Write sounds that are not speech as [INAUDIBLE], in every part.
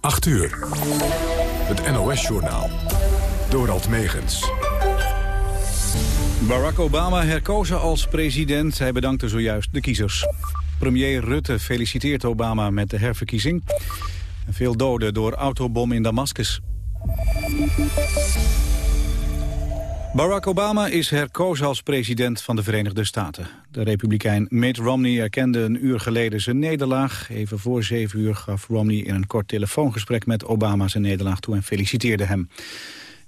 8 uur. Het NOS-journaal. Dorald Megens. Barack Obama herkozen als president. Hij bedankte zojuist de kiezers. Premier Rutte feliciteert Obama met de herverkiezing. Veel doden door autobom in Damascus. Barack Obama is herkozen als president van de Verenigde Staten. De republikein Mitt Romney erkende een uur geleden zijn nederlaag. Even voor zeven uur gaf Romney in een kort telefoongesprek met Obama zijn nederlaag toe en feliciteerde hem.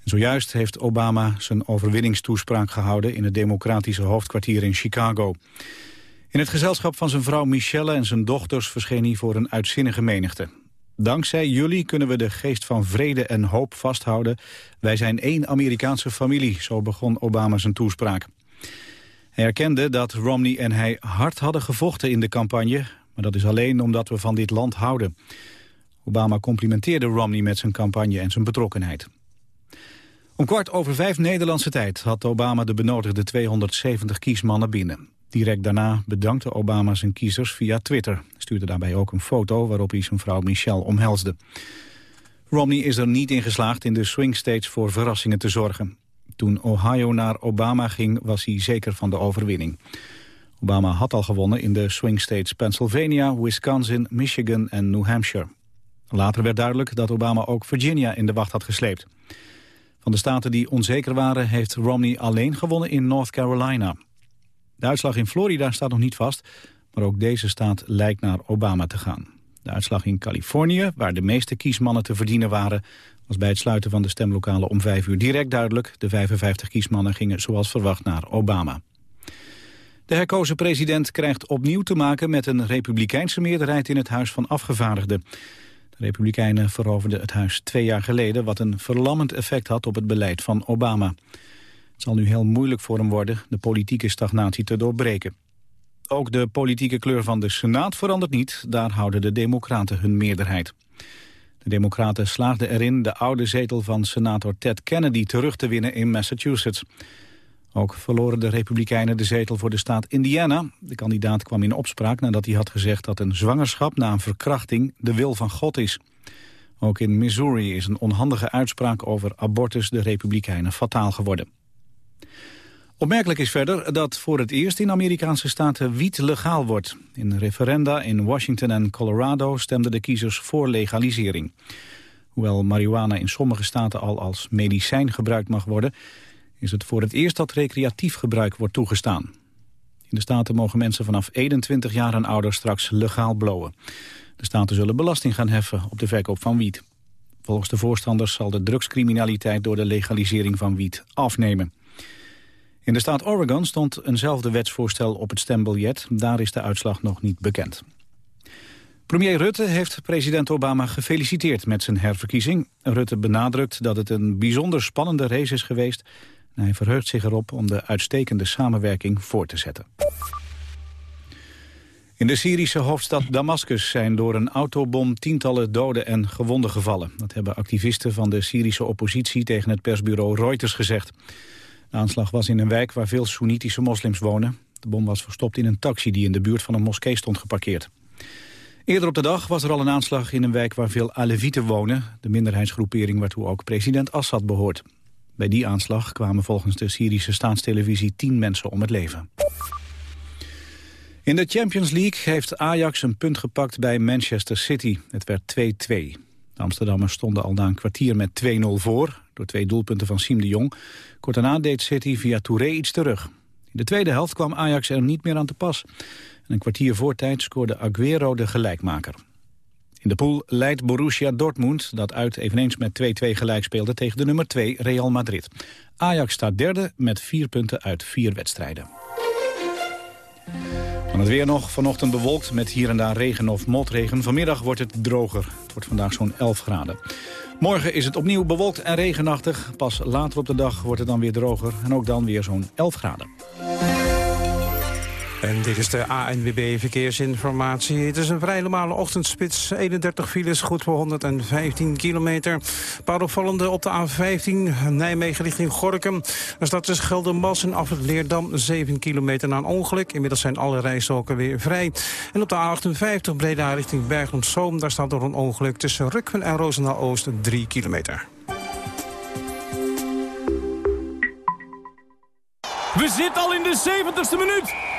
zojuist heeft Obama zijn overwinningstoespraak gehouden in het democratische hoofdkwartier in Chicago. In het gezelschap van zijn vrouw Michelle en zijn dochters verscheen hij voor een uitzinnige menigte. Dankzij jullie kunnen we de geest van vrede en hoop vasthouden. Wij zijn één Amerikaanse familie, zo begon Obama zijn toespraak. Hij erkende dat Romney en hij hard hadden gevochten in de campagne... maar dat is alleen omdat we van dit land houden. Obama complimenteerde Romney met zijn campagne en zijn betrokkenheid. Om kwart over vijf Nederlandse tijd had Obama de benodigde 270 kiesmannen binnen. Direct daarna bedankte Obama zijn kiezers via Twitter. Stuurde daarbij ook een foto waarop hij zijn vrouw Michelle omhelsde. Romney is er niet in geslaagd in de swing states voor verrassingen te zorgen. Toen Ohio naar Obama ging was hij zeker van de overwinning. Obama had al gewonnen in de swing states Pennsylvania, Wisconsin, Michigan en New Hampshire. Later werd duidelijk dat Obama ook Virginia in de wacht had gesleept. Van de staten die onzeker waren heeft Romney alleen gewonnen in North Carolina. De uitslag in Florida staat nog niet vast, maar ook deze staat lijkt naar Obama te gaan. De uitslag in Californië, waar de meeste kiesmannen te verdienen waren... was bij het sluiten van de stemlokalen om vijf uur direct duidelijk. De 55 kiesmannen gingen zoals verwacht naar Obama. De herkozen president krijgt opnieuw te maken met een republikeinse meerderheid in het Huis van Afgevaardigden. De republikeinen veroverden het huis twee jaar geleden... wat een verlammend effect had op het beleid van Obama. Het zal nu heel moeilijk voor hem worden de politieke stagnatie te doorbreken. Ook de politieke kleur van de Senaat verandert niet. Daar houden de democraten hun meerderheid. De democraten slaagden erin de oude zetel van senator Ted Kennedy terug te winnen in Massachusetts. Ook verloren de republikeinen de zetel voor de staat Indiana. De kandidaat kwam in opspraak nadat hij had gezegd dat een zwangerschap na een verkrachting de wil van God is. Ook in Missouri is een onhandige uitspraak over abortus de republikeinen fataal geworden. Opmerkelijk is verder dat voor het eerst in Amerikaanse staten wiet legaal wordt. In referenda in Washington en Colorado stemden de kiezers voor legalisering. Hoewel marihuana in sommige staten al als medicijn gebruikt mag worden... is het voor het eerst dat recreatief gebruik wordt toegestaan. In de staten mogen mensen vanaf 21 jaar en ouder straks legaal blowen. De staten zullen belasting gaan heffen op de verkoop van wiet. Volgens de voorstanders zal de drugscriminaliteit door de legalisering van wiet afnemen. In de staat Oregon stond eenzelfde wetsvoorstel op het stembiljet. Daar is de uitslag nog niet bekend. Premier Rutte heeft president Obama gefeliciteerd met zijn herverkiezing. Rutte benadrukt dat het een bijzonder spannende race is geweest. Hij verheugt zich erop om de uitstekende samenwerking voor te zetten. In de Syrische hoofdstad Damascus zijn door een autobom tientallen doden en gewonden gevallen. Dat hebben activisten van de Syrische oppositie tegen het persbureau Reuters gezegd. De aanslag was in een wijk waar veel Soenitische moslims wonen. De bom was verstopt in een taxi die in de buurt van een moskee stond geparkeerd. Eerder op de dag was er al een aanslag in een wijk waar veel Alevieten wonen. De minderheidsgroepering waartoe ook president Assad behoort. Bij die aanslag kwamen volgens de Syrische staatstelevisie tien mensen om het leven. In de Champions League heeft Ajax een punt gepakt bij Manchester City. Het werd 2-2. De Amsterdammers stonden al na een kwartier met 2-0 voor... door twee doelpunten van Siem de Jong. Kort daarna deed City via Touré iets terug. In de tweede helft kwam Ajax er niet meer aan te pas. En een kwartier voor tijd scoorde Aguero de gelijkmaker. In de pool leidt Borussia Dortmund, dat uit eveneens met 2-2 gelijk speelde tegen de nummer 2 Real Madrid. Ajax staat derde met vier punten uit vier wedstrijden. Van het weer nog, vanochtend bewolkt met hier en daar regen of motregen. Vanmiddag wordt het droger. Het wordt vandaag zo'n 11 graden. Morgen is het opnieuw bewolkt en regenachtig. Pas later op de dag wordt het dan weer droger en ook dan weer zo'n 11 graden. En dit is de ANWB Verkeersinformatie. Het is een vrij normale ochtendspits. 31 files, goed voor 115 kilometer. Een paar op de A15, Nijmegen richting Gorkum. Daar staat tussen Geldermas en af het Leerdam 7 kilometer na een ongeluk. Inmiddels zijn alle rijstroken weer vrij. En op de A58 Breda richting Bergen-Zoom... daar staat door een ongeluk tussen Rukven en Roosendaal-Oost 3 kilometer. We zitten al in de 70ste minuut.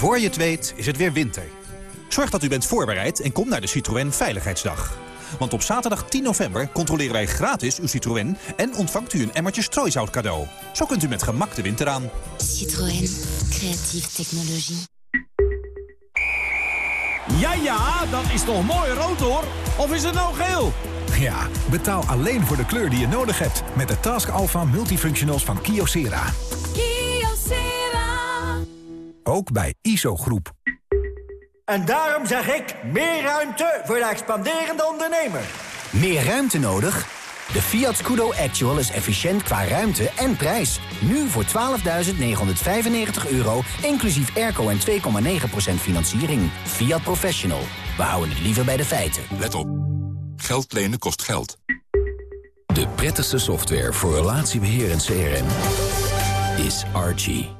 Voor je het weet is het weer winter. Zorg dat u bent voorbereid en kom naar de Citroën Veiligheidsdag. Want op zaterdag 10 november controleren wij gratis uw Citroën... en ontvangt u een emmertje strooisout cadeau. Zo kunt u met gemak de winter aan. Citroën. Creatieve technologie. Ja, ja, dat is toch mooi rood hoor? Of is het nou geel? Ja, betaal alleen voor de kleur die je nodig hebt. Met de Task Alpha Multifunctionals van Kyocera. Ook bij ISO Groep. En daarom zeg ik meer ruimte voor de expanderende ondernemer. Meer ruimte nodig? De Fiat Scudo Actual is efficiënt qua ruimte en prijs. Nu voor 12.995 euro, inclusief airco en 2,9% financiering. Fiat Professional. We houden het liever bij de feiten. Let op. Geld lenen kost geld. De prettigste software voor relatiebeheer en CRM is Archie.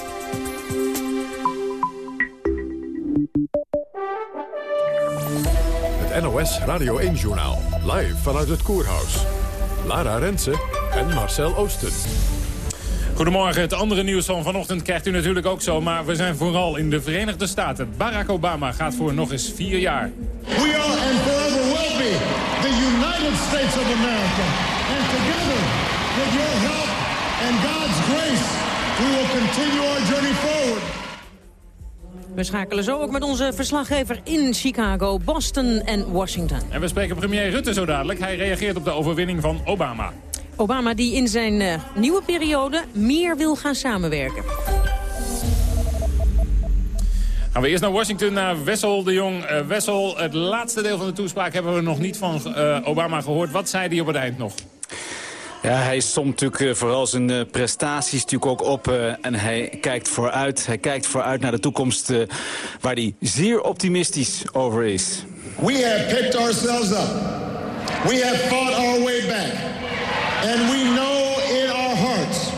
NOS Radio 1-journaal. Live vanuit het Koerhuis. Lara Rensen en Marcel Oosten. Goedemorgen. Het andere nieuws van vanochtend krijgt u natuurlijk ook zo. Maar we zijn vooral in de Verenigde Staten. Barack Obama gaat voor nog eens vier jaar. We are and forever will be the United States of America. And together, with your help and God's grace, we will continue our journey forward. We schakelen zo ook met onze verslaggever in Chicago, Boston en Washington. En we spreken premier Rutte zo dadelijk. Hij reageert op de overwinning van Obama. Obama die in zijn uh, nieuwe periode meer wil gaan samenwerken. Gaan we eerst naar Washington, naar Wessel de Jong. Uh, Wessel, het laatste deel van de toespraak hebben we nog niet van uh, Obama gehoord. Wat zei hij op het eind nog? Ja, hij somt natuurlijk uh, vooral zijn uh, prestaties natuurlijk ook op. Uh, en hij kijkt vooruit. Hij kijkt vooruit naar de toekomst waar hij zeer optimistisch over is. We have picked ourselves up. We have fought our way back. And we know in our hearts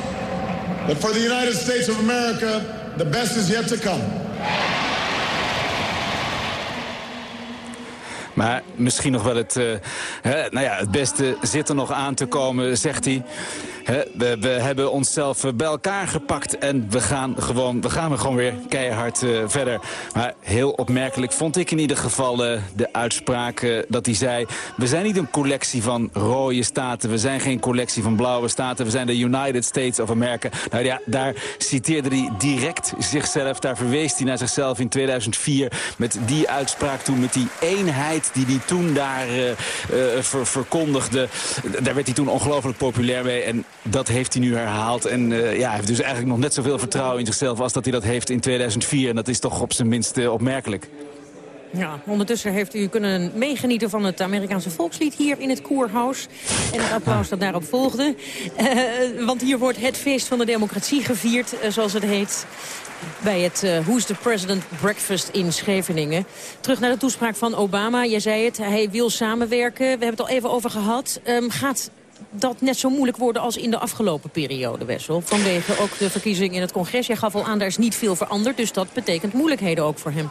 that for the United States of America, the best is yet to come. Maar misschien nog wel het, uh, hè, nou ja, het beste zit er nog aan te komen, zegt hij. We, we, hebben onszelf bij elkaar gepakt en we gaan, gewoon, we gaan gewoon weer keihard uh, verder. Maar heel opmerkelijk vond ik in ieder geval uh, de uitspraak dat hij zei... we zijn niet een collectie van rode staten, we zijn geen collectie van blauwe staten... we zijn de United States of America. Nou ja, daar citeerde hij direct zichzelf, daar verwees hij naar zichzelf in 2004... met die uitspraak toen, met die eenheid die hij toen daar ver, verkondigde. Daar werd hij toen ongelooflijk populair mee. En dat heeft hij nu herhaald. En uh, ja, hij heeft dus eigenlijk nog net zoveel vertrouwen in zichzelf... als dat hij dat heeft in 2004. En dat is toch op zijn minst opmerkelijk. Ja, ondertussen heeft u kunnen meegenieten van het Amerikaanse volkslied hier in het Koerhuis. En het applaus dat daarop volgde. Uh, want hier wordt het feest van de democratie gevierd, zoals het heet. Bij het uh, Who's the President Breakfast in Scheveningen. Terug naar de toespraak van Obama. Jij zei het, hij wil samenwerken. We hebben het al even over gehad. Um, gaat dat net zo moeilijk worden als in de afgelopen periode, Wessel? Vanwege ook de verkiezing in het congres. Jij gaf al aan, daar is niet veel veranderd, dus dat betekent moeilijkheden ook voor hem.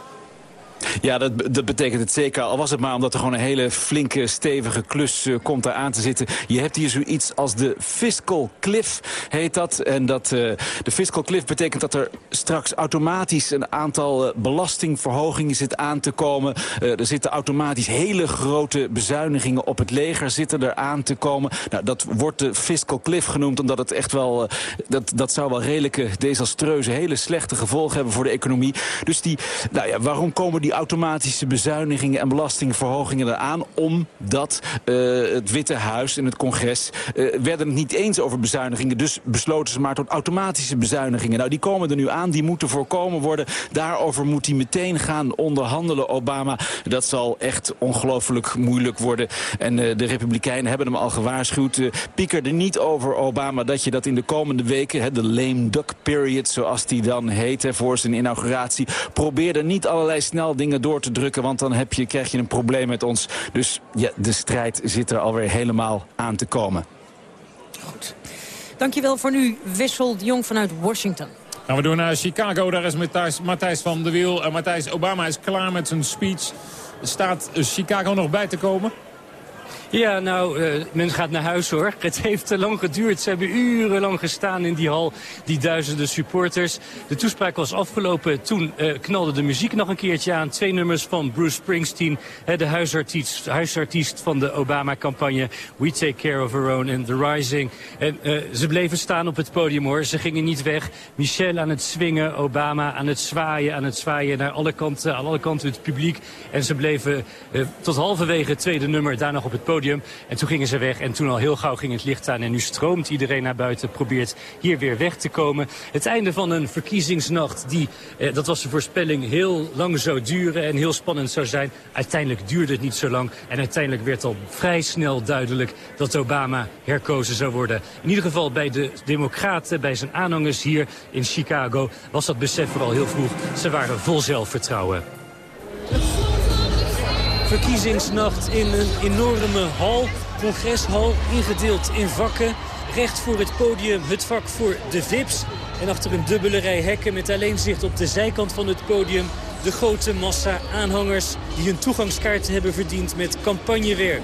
Ja, dat, dat betekent het zeker. Al was het maar omdat er gewoon een hele flinke, stevige klus uh, komt daar aan te zitten. Je hebt hier zoiets als de fiscal cliff, heet dat. En dat, uh, de fiscal cliff betekent dat er straks automatisch een aantal uh, belastingverhogingen zit aan te komen. er zitten automatisch hele grote bezuinigingen op het leger zitten er aan te komen. Nou, dat wordt de fiscal cliff genoemd, omdat het echt wel... dat, dat zou wel redelijke, desastreuze, hele slechte gevolgen hebben voor de economie. Dus die, nou ja, waarom komen die automatische bezuinigingen en belastingverhogingen eraan. Omdat uh, het Witte Huis en het congres uh, werden het niet eens over bezuinigingen. Dus besloten ze maar tot automatische bezuinigingen. Nou, die komen er nu aan. Die moeten voorkomen worden. Daarover moet hij meteen gaan onderhandelen, Obama. Dat zal echt ongelooflijk moeilijk worden. En uh, de Republikeinen hebben hem al gewaarschuwd. pieker er niet over, Obama, dat je dat in de komende weken... De lame duck period, zoals die dan heet, hè, voor zijn inauguratie... probeer er niet allerlei snel dingen door te drukken... want dan heb je, krijg je een probleem met ons. Dus ja, de strijd zit er alweer helemaal aan te komen. Goed. Dankjewel voor nu, Wessel de Jong vanuit Washington. Gaan we door naar Chicago. Daar is Matthijs, Matthijs van der Wiel. Uh, Matthijs, Obama is klaar met zijn speech. Staat Chicago nog bij te komen? Ja, nou, uh, men gaat naar huis hoor. Het heeft te lang geduurd. Ze hebben urenlang gestaan in die hal, die duizenden supporters. De toespraak was afgelopen. Toen uh, knalde de muziek nog een keertje aan. Twee nummers van Bruce Springsteen, de huisartiest, huisartiest van de Obama-campagne. We Take Care of Our Own and The Rising. En uh, ze bleven staan op het podium hoor. Ze gingen niet weg. Michelle aan het swingen, Obama aan het zwaaien, aan het zwaaien naar alle kanten, aan alle kanten het publiek. En ze bleven tot halverwege het tweede nummer daar nog op het podium. En toen gingen ze weg en toen al heel gauw ging het licht aan. En nu stroomt iedereen naar buiten, probeert hier weer weg te komen. Het einde van een verkiezingsnacht die, eh, dat was de voorspelling, heel lang zou duren en heel spannend zou zijn. Uiteindelijk duurde het niet zo lang. En uiteindelijk werd al vrij snel duidelijk dat Obama herkozen zou worden. In ieder geval bij de democraten, bij zijn aanhangers hier in Chicago, was dat besef vooral heel vroeg. Ze waren vol zelfvertrouwen verkiezingsnacht in een enorme hal, congreshal, ingedeeld in vakken. Recht voor het podium het vak voor de VIP's. En achter een dubbele rij hekken met alleen zicht op de zijkant van het podium... de grote massa aanhangers die hun toegangskaarten hebben verdiend met campagnewerk.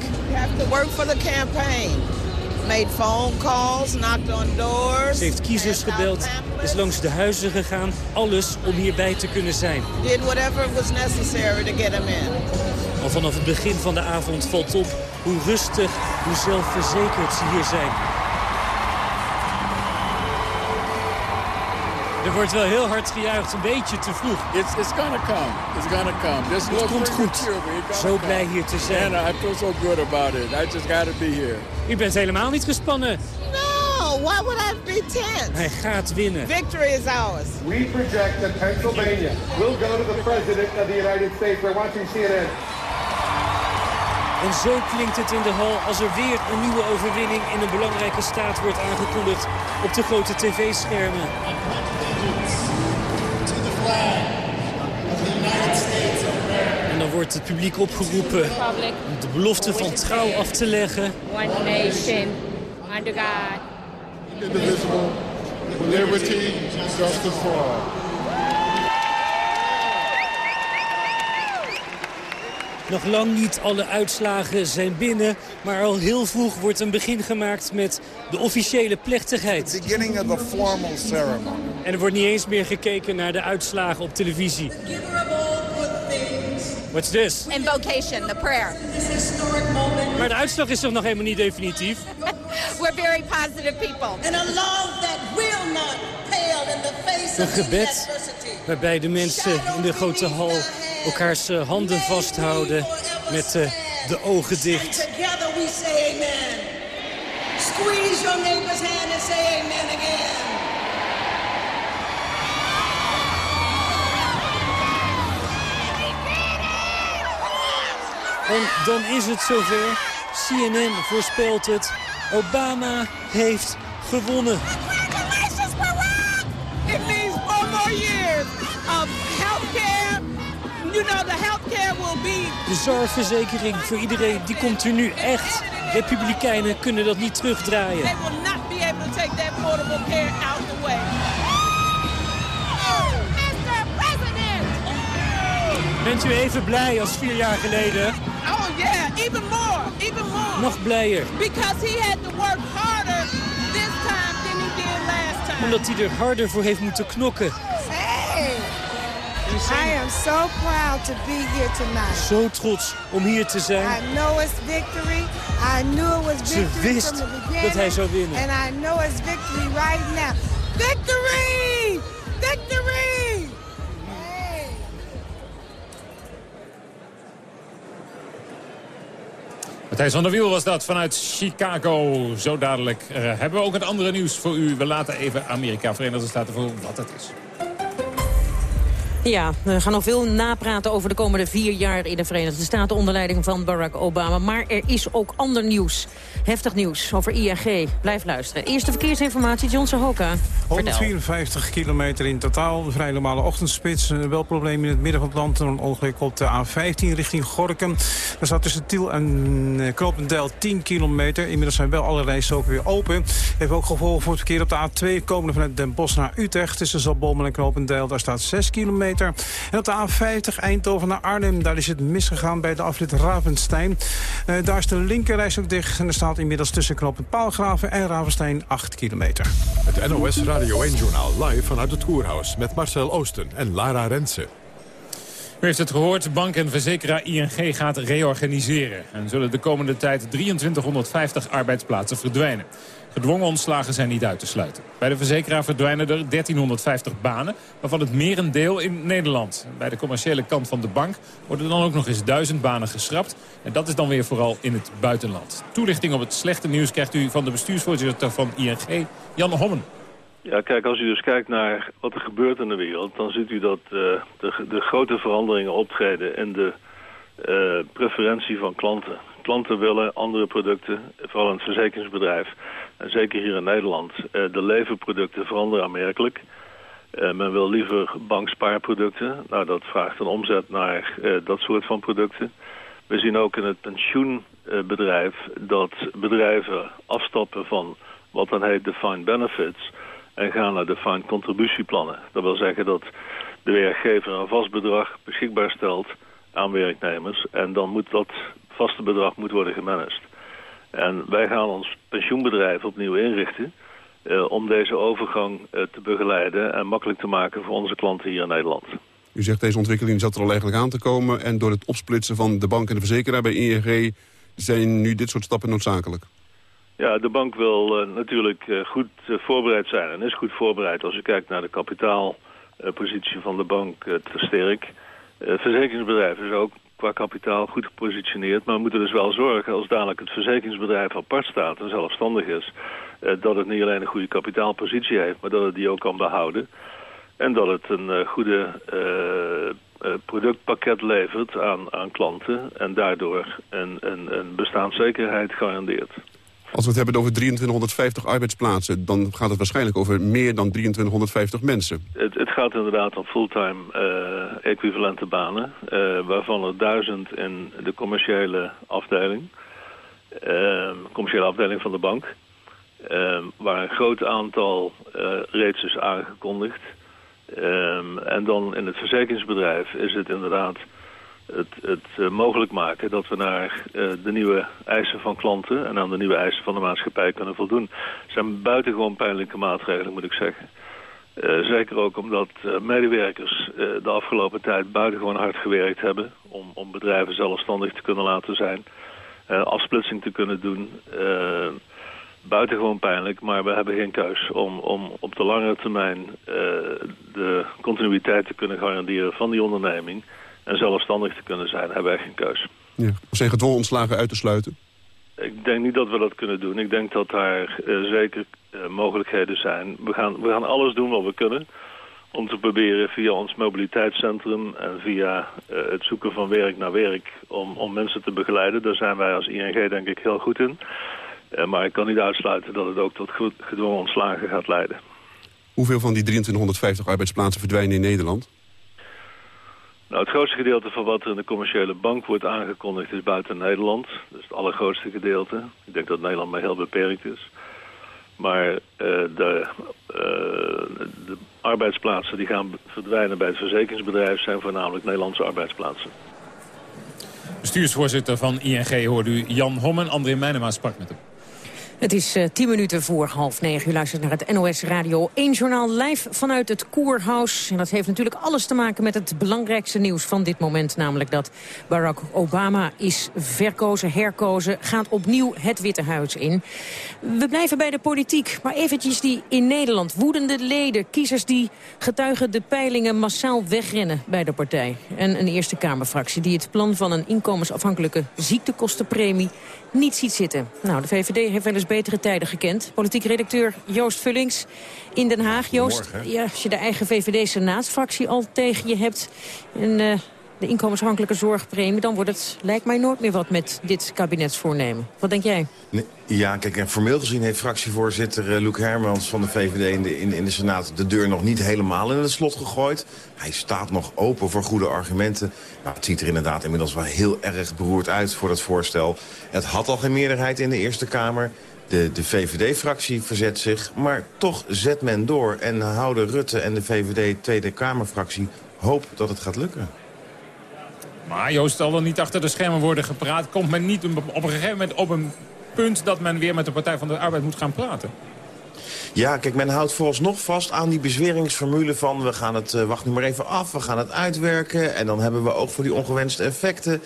To work for the. Made phone calls, knocked on doors. Ze heeft kiezers gebeld, is langs de huizen gegaan. Alles om hierbij te kunnen zijn. Did whatever was necessary to get him in. Al vanaf het begin van de avond valt op hoe rustig, hoe zelfverzekerd ze hier zijn. Er wordt wel heel hard gejuicht, een beetje te vroeg. It's, it's gonna come. It's gonna come. Just het komt goed. Zo blij hier te zijn. I feel so good about it. I just gotta be here. U bent helemaal niet gespannen. No, why would I be tense? Hij gaat winnen. Victory is ours. We project that Pennsylvania will go to the President of the United States. We're watching CNN. En zo klinkt het in de hal als er weer een nieuwe overwinning in een belangrijke staat wordt aangekondigd op de grote tv-schermen. En dan wordt het publiek opgeroepen om de belofte van trouw af te leggen. One nation, under God. Indivisible, liberty, justice for all. Nog lang niet alle uitslagen zijn binnen, maar al heel vroeg wordt een begin gemaakt met de officiële plechtigheid. The beginning of the formal ceremony. En er wordt niet eens meer gekeken naar de uitslagen op televisie. What's this? Invocation, the prayer. Maar de uitslag is toch nog helemaal niet definitief? [LAUGHS] We're very positive people. And a love that will not pale in the face Een gebed waarbij de mensen in de grote hal elkaars uh, handen vasthouden met uh, de ogen dicht. Squeeze your neighbor's hand and say amen again. En dan is het zover. CNN voorspelt het. Obama heeft gewonnen. You know, the health care will be De zorgverzekering voor iedereen, die komt er nu echt. Republikeinen kunnen dat niet terugdraaien. They will not be able to take that affordable care out the way. Mr. President! Bent u even blij als vier jaar geleden? Oh yeah, even more, even more. Nog blijer. Because he had to work harder this time than he did last time. Omdat hij er harder voor heeft moeten knokken. Hey! I am so proud to be here tonight. Zo trots om hier te zijn. I know it's victory. I knew it was Ze victory wist from the beginning. dat hij zou winnen. And I know it's victory right now. Victory! Victory! Matthijs van der Wiel was dat vanuit Chicago. Zo dadelijk eh, hebben we ook het andere nieuws voor u. We laten even Amerika, Verenigde Staten voor wat het is. Ja, we gaan nog veel napraten over de komende vier jaar in de Verenigde Staten onder leiding van Barack Obama. Maar er is ook ander nieuws. Heftig nieuws over ING. Blijf luisteren. Eerste verkeersinformatie, John Hoka. 154 kilometer in totaal. Een vrij normale ochtendspits. Eh, Wel probleem in het midden van het land. Een ongeluk op de A15 richting Gorkum. Daar staat tussen Tiel en eh, Knopendijl 10 kilometer. Inmiddels zijn wel alle rijstroken weer open. Heeft ook gevolgen voor het verkeer op de A2 komende vanuit Den Bosch naar Utrecht. Tussen Zalbommel en Knopendijl. Daar staat 6 kilometer. En op de A50 Eindhoven naar Arnhem. Daar is het misgegaan bij de afrit Ravenstein. Eh, daar is de linkerreis ook dicht. En er staat inmiddels tussen knooppunt Paalgraven en Ravenstein 8 kilometer. Het NOS Radio 1-journaal live vanuit het Koerhuis... met Marcel Oosten en Lara Rensen. U heeft het gehoord, bank en verzekeraar ING gaat reorganiseren. En zullen de komende tijd 2350 arbeidsplaatsen verdwijnen. Gedwongen ontslagen zijn niet uit te sluiten. Bij de verzekeraar verdwijnen er 1350 banen, waarvan het merendeel in Nederland. Bij de commerciële kant van de bank worden dan ook nog eens duizend banen geschrapt. En dat is dan weer vooral in het buitenland. Toelichting op het slechte nieuws krijgt u van de bestuursvoorzitter van ING, Jan Hommen. Ja, kijk, als u dus kijkt naar wat er gebeurt in de wereld... dan ziet u dat uh, de, de, grote veranderingen optreden in de uh, preferentie van klanten. Klanten willen andere producten, vooral in het verzekeringsbedrijf. En zeker hier in Nederland. Uh, de leverproducten veranderen aanmerkelijk. men wil liever bankspaarproducten. Nou, dat vraagt een omzet naar dat soort van producten. We zien ook in het pensioenbedrijf dat bedrijven afstappen van wat dan heet defined benefits en gaan naar defined contributieplannen. Dat wil zeggen dat de werkgever een vast bedrag beschikbaar stelt aan werknemers en dan moet dat vaste bedrag moet worden gemanaged. En wij gaan ons pensioenbedrijf opnieuw inrichten uh, om deze overgang uh, te begeleiden en makkelijk te maken voor onze klanten hier in Nederland. U zegt deze ontwikkeling zat er al eigenlijk aan te komen en door het opsplitsen van de bank en de verzekeraar bij ING zijn nu dit soort stappen noodzakelijk. Ja, de bank wil uh, natuurlijk goed voorbereid zijn en is goed voorbereid als je kijkt naar de kapitaalpositie van de bank te sterk. Het verzekeringsbedrijf is ook qua kapitaal goed gepositioneerd, maar we moeten dus wel zorgen als dadelijk het verzekeringsbedrijf apart staat en zelfstandig is, dat het niet alleen een goede kapitaalpositie heeft, maar dat het die ook kan behouden. En dat het een goede productpakket levert aan, aan klanten en daardoor een, een, een bestaanszekerheid garandeert. Als we het hebben over 2350 arbeidsplaatsen... dan gaat het waarschijnlijk over meer dan 2350 mensen. Het, het gaat inderdaad om fulltime uh, equivalente banen... Uh, waarvan er duizend in de commerciële afdeling... Uh, commerciële afdeling van de bank... waar een groot aantal reeds is aangekondigd. en dan in het verzekeringsbedrijf is het inderdaad het, het uh, mogelijk maken dat we naar uh, de nieuwe eisen van klanten en aan de nieuwe eisen van de maatschappij kunnen voldoen. Het zijn buitengewoon pijnlijke maatregelen, moet ik zeggen. Uh, zeker ook omdat medewerkers de afgelopen tijd buitengewoon hard gewerkt hebben om, om bedrijven zelfstandig te kunnen laten zijn, afsplitsing te kunnen doen. buitengewoon pijnlijk, maar we hebben geen keus om, om op de langere termijn de continuïteit te kunnen garanderen van die onderneming en zelfstandig te kunnen zijn, hebben wij geen keus. Ja. Zijn gedwongen ontslagen uit te sluiten? Ik denk niet dat we dat kunnen doen. Ik denk dat daar uh, zeker uh, mogelijkheden zijn. We gaan, we gaan alles doen wat we kunnen om te proberen via ons mobiliteitscentrum en via uh, het zoeken van werk naar werk om, om mensen te begeleiden. Daar zijn wij als ING denk ik heel goed in. maar ik kan niet uitsluiten dat het ook tot gedwongen ontslagen gaat leiden. Hoeveel van die 2350 arbeidsplaatsen verdwijnen in Nederland? Nou, het grootste gedeelte van wat er in de commerciële bank wordt aangekondigd is buiten Nederland. Dus het allergrootste gedeelte. Ik denk dat Nederland maar heel beperkt is. Maar uh, de, uh, de arbeidsplaatsen die gaan verdwijnen bij het verzekeringsbedrijf zijn voornamelijk Nederlandse arbeidsplaatsen. Bestuursvoorzitter van ING hoorde u Jan Hommen. André Meijnema sprak met hem. Het is uh, tien minuten voor half negen. U luistert naar het NOS Radio 1 journaal live vanuit het Koerhuis. En dat heeft natuurlijk alles te maken met het belangrijkste nieuws van dit moment. Namelijk dat Barack Obama is verkozen, herkozen, gaat opnieuw het Witte Huis in. We blijven bij de politiek, maar eventjes die in Nederland. Woedende leden, kiezers die getuigen de peilingen massaal wegrennen bij de partij. En een Eerste Kamerfractie die het plan van een inkomensafhankelijke ziektekostenpremie niet ziet zitten. Nou, de VVD heeft wel eens betere tijden gekend. Politiek redacteur Joost Vullings in Den Haag. Joost, ja, als je de eigen VVD-senaatsfractie al tegen je hebt... en uh, de inkomensafhankelijke zorgpremie... dan wordt het, lijkt mij, nooit meer wat met dit kabinetsvoornemen. Wat denk jij? Ja, kijk, en formeel gezien heeft fractievoorzitter uh, Luc Hermans van de VVD in de, in, in de Senaat... de deur nog niet helemaal in het slot gegooid. Hij staat nog open voor goede argumenten. Nou, het ziet er inderdaad inmiddels wel heel erg beroerd uit voor het voorstel. Het had al geen meerderheid in de Eerste Kamer. De, de VVD-fractie verzet zich, maar toch zet men door... en houden Rutte en de VVD Tweede Kamerfractie hoop dat het gaat lukken. Maar Joost, zal er niet achter de schermen worden gepraat... komt men niet op een gegeven moment op een punt... dat men weer met de Partij van de Arbeid moet gaan praten? Ja, kijk, men houdt vooralsnog vast aan die bezweringsformule van... we gaan het, uh, wacht nu maar even af, we gaan het uitwerken... en dan hebben we ook voor die ongewenste effecten...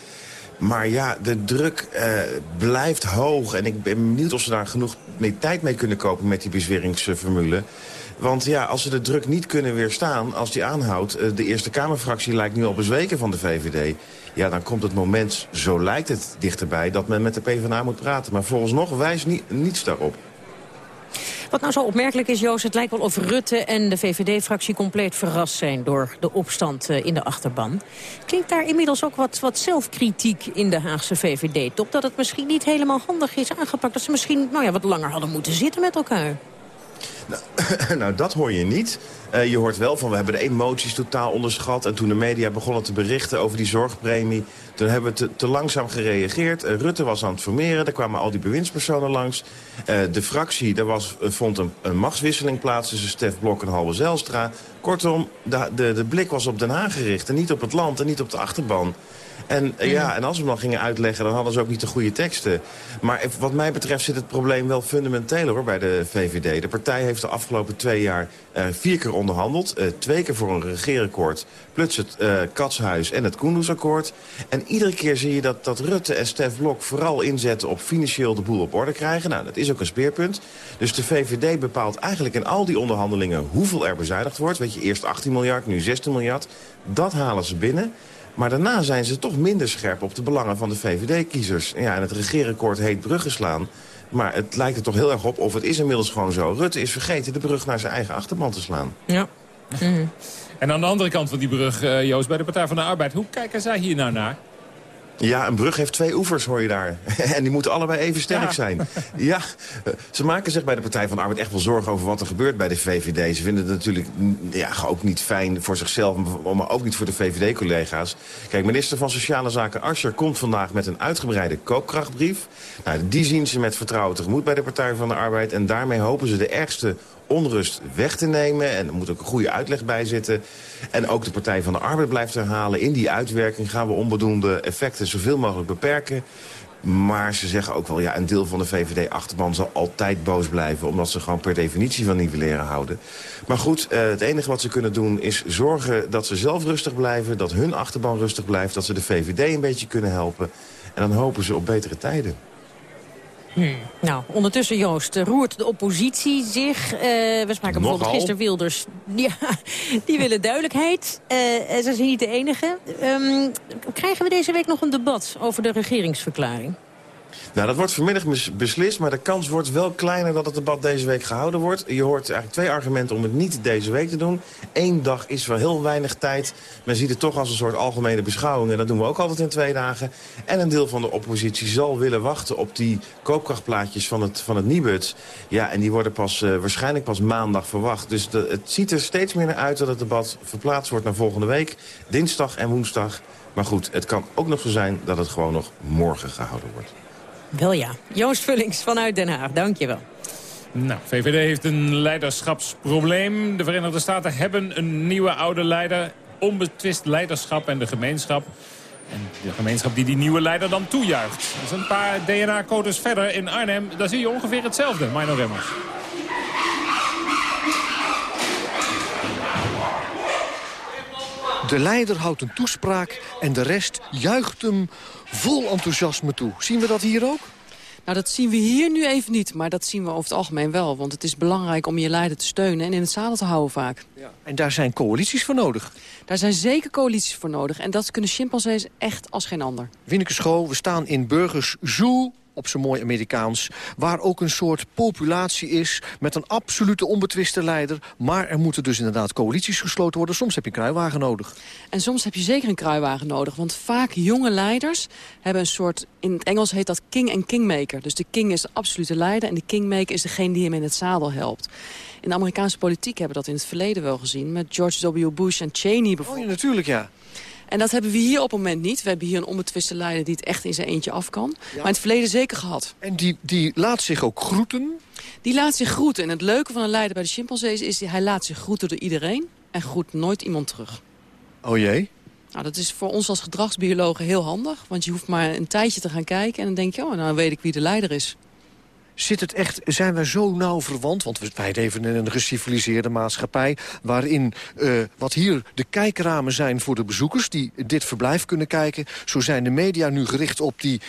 Maar ja, de druk uh, blijft hoog. En ik ben benieuwd of ze daar genoeg mee tijd mee kunnen kopen met die bezweringsformule. Want ja, als ze de druk niet kunnen weerstaan, als die aanhoudt... Uh, de Eerste Kamerfractie lijkt nu al bezweken van de VVD... ja, dan komt het moment, zo lijkt het, dichterbij... dat men met de PvdA moet praten. Maar volgens nog wijst ni niets daarop. Wat nou zo opmerkelijk is, Joost, het lijkt wel of Rutte en de VVD-fractie compleet verrast zijn door de opstand uh, in de achterban. Klinkt daar inmiddels ook wat, wat zelfkritiek in de Haagse VVD-top? Dat het misschien niet helemaal handig is aangepakt, dat ze misschien nou ja, wat langer hadden moeten zitten met elkaar? Nou, [LAUGHS] nou, dat hoor je niet. Uh, je hoort wel van, we hebben de emoties totaal onderschat. En toen de media begonnen te berichten over die zorgpremie... toen hebben we te, te langzaam gereageerd. Uh, Rutte was aan het formeren, er kwamen al die bewindspersonen langs. Uh, de fractie, daar was, vond een, machtswisseling plaats tussen Stef Blok en Halve Zelstra. Kortom, de, de, de blik was op Den Haag gericht en niet op het land en niet op de achterban. En, uh, ja, en als we hem dan gingen uitleggen, dan hadden ze ook niet de goede teksten. Maar wat mij betreft zit het probleem wel fundamenteel hoor, bij de VVD. De partij heeft de afgelopen twee jaar uh, vier keer onderhandeld. Uh, twee keer voor een regeerakkoord, plus het Katshuis en het Koendersakkoord. En iedere keer zie je dat, dat Rutte en Stef Blok vooral inzetten op financieel de boel op orde krijgen. Nou, dat is ook een speerpunt. Dus de VVD bepaalt eigenlijk in al die onderhandelingen hoeveel er bezuinigd wordt. Weet je, eerst 18 miljard, nu 16 miljard. Dat halen ze binnen. Maar daarna zijn ze toch minder scherp op de belangen van de VVD-kiezers. Ja, en het regeerakkoord heet bruggen slaan. Maar het lijkt er toch heel erg op, of het is inmiddels gewoon zo... Rutte is vergeten de brug naar zijn eigen achterban te slaan. Ja. Mm. En aan de andere kant van die brug, uh, Joost, bij de Partij van de Arbeid... hoe kijken zij hier nou naar? Ja, een brug heeft twee oevers, hoor je daar. [LAUGHS] en die moeten allebei even sterk ja. zijn. [LAUGHS] Ja, ze maken zich bij de Partij van de Arbeid echt wel zorgen over wat er gebeurt bij de VVD. Ze vinden het natuurlijk ja, ook niet fijn voor zichzelf, maar ook niet voor de VVD-collega's. Kijk, minister van Sociale Zaken Asscher komt vandaag met een uitgebreide koopkrachtbrief. Nou, die zien ze met vertrouwen tegemoet bij de Partij van de Arbeid. En daarmee hopen ze de ergste onrust weg te nemen. En er moet ook een goede uitleg bij zitten. En ook de Partij van de Arbeid blijft herhalen. In die uitwerking gaan we onbedoelde effecten zoveel mogelijk beperken. Maar ze zeggen ook wel, ja, een deel van de VVD-achterban zal altijd boos blijven... omdat ze gewoon per definitie van nivelleren houden. Maar goed, uh, het enige wat ze kunnen doen is zorgen dat ze zelf rustig blijven... dat hun achterban rustig blijft, dat ze de VVD een beetje kunnen helpen. En dan hopen ze op betere tijden. Hmm. Nou, ondertussen, Joost, roert de oppositie zich. Uh, we spraken bijvoorbeeld gisteren Wilders. [LAUGHS] Ja, die willen duidelijkheid. Uh, ze zijn niet de enige. Um, krijgen we deze week nog een debat over de regeringsverklaring? Nou, dat wordt vanmiddag beslist, maar de kans wordt wel kleiner dat het debat deze week gehouden wordt. Je hoort eigenlijk twee argumenten om het niet deze week te doen. Eén dag is wel heel weinig tijd. Men ziet het toch als een soort algemene beschouwing en dat doen we ook altijd in twee dagen. En een deel van de oppositie zal willen wachten op die koopkrachtplaatjes van het, van het. Ja, en die worden pas, uh, waarschijnlijk pas maandag verwacht. Dus het ziet er steeds meer naar uit dat het debat verplaatst wordt naar volgende week. Dinsdag en woensdag. Maar goed, het kan ook nog zo zijn dat het gewoon nog morgen gehouden wordt. Wel ja. Joost Vullings vanuit Den Haag, dankjewel. Nou, VVD heeft een leiderschapsprobleem. De Verenigde Staten hebben een nieuwe oude leider. Onbetwist leiderschap en de gemeenschap. En de gemeenschap die die nieuwe leider dan toejuicht. Dat is een paar DNA-codes verder in Arnhem. Daar zie je ongeveer hetzelfde, Mino Remmers. De leider houdt een toespraak en de rest juicht hem vol enthousiasme toe. Zien we dat hier ook? Nou, dat zien we hier nu even niet, maar dat zien we over het algemeen wel. Want het is belangrijk om je leider te steunen en in het zadel te houden vaak. Ja. En daar zijn coalities voor nodig? Daar zijn zeker coalities voor nodig. En dat kunnen chimpansees echt als geen ander. Winneke Schoo, we staan in Burgers Zoo op zijn mooi Amerikaans... waar ook een soort populatie is met een absolute onbetwiste leider. Maar er moeten dus inderdaad coalities gesloten worden. Soms heb je een kruiwagen nodig. En soms heb je zeker een kruiwagen nodig. Want vaak jonge leiders hebben een soort... in het Engels heet dat king en kingmaker. Dus de king is de absolute leider en de kingmaker is degene die hem in het zadel helpt. In de Amerikaanse politiek hebben we dat in het verleden wel gezien... met George W. Bush en Cheney bijvoorbeeld. Oh, ja, natuurlijk, ja. En dat hebben we hier op het moment niet. We hebben hier een onbetwiste leider die het echt in zijn eentje af kan. Maar in het verleden zeker gehad. En die, die laat zich ook groeten? Die laat zich groeten. En het leuke van een leider bij de chimpansees is... hij laat zich groeten door iedereen en groet nooit iemand terug. Oh jee? Nou, dat is voor ons als gedragsbiologen heel handig. Want je hoeft maar een tijdje te gaan kijken... en dan denk je, oh, nou weet ik wie de leider is. Zit het echt, zijn wij zo nauw verwant? Want wij leven in een geciviliseerde maatschappij... waarin uh, wat hier de kijkramen zijn voor de bezoekers... die dit verblijf kunnen kijken. Zo zijn de media nu gericht op die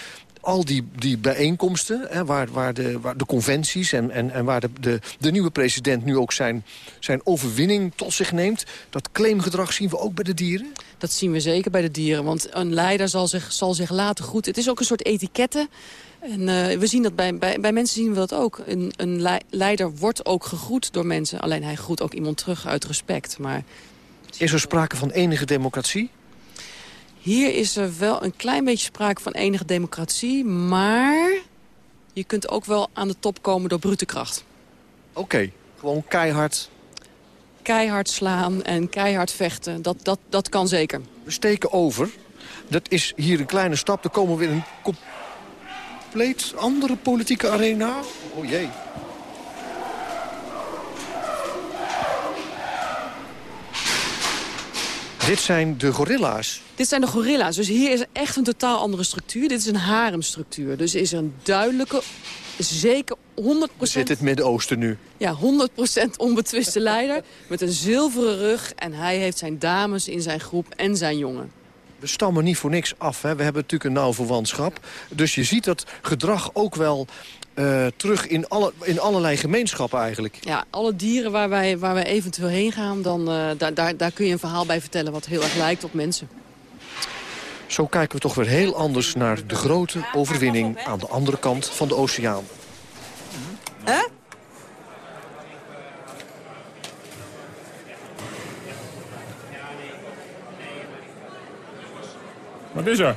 al die, die bijeenkomsten, hè, waar, waar, de, waar de conventies... en, en, en waar de, de, de nieuwe president nu ook zijn, zijn overwinning tot zich neemt... dat claimgedrag zien we ook bij de dieren? Dat zien we zeker bij de dieren, want een leider zal zich, zal zich laten goed. Het is ook een soort etiketten en uh, we zien dat bij, bij, bij mensen zien we dat ook. Een, een leider wordt ook gegroet door mensen. Alleen hij groet ook iemand terug uit respect. Maar... Is er sprake van enige democratie? Hier is er wel een klein beetje sprake van enige democratie. Maar je kunt ook wel aan de top komen door brute kracht. Oké, gewoon keihard. Keihard slaan en keihard vechten. Dat, dat, dat kan zeker. We steken over. Dat is hier een kleine stap. Dan komen we in een compleet andere politieke arena? Oh jee. Dit zijn de gorilla's. Dit zijn de gorilla's. Dus hier is echt een totaal andere structuur. Dit is een haremstructuur. Dus is er een duidelijke, zeker 100%... Zit het Midden-Oosten nu? Ja, 100% onbetwiste leider. Met een zilveren rug. En hij heeft zijn dames in zijn groep en zijn jongen we stammen niet voor niks af. Hè. We hebben natuurlijk een nauw verwantschap. Dus je ziet dat gedrag ook wel uh, terug in, alle, in allerlei gemeenschappen eigenlijk. Ja, alle dieren waar wij, waar wij eventueel heen gaan... Dan, uh, daar, daar, daar kun je een verhaal bij vertellen wat heel erg lijkt op mensen. Zo kijken we toch weer heel anders naar de grote overwinning... aan de andere kant van de oceaan. Hè? Wat is er?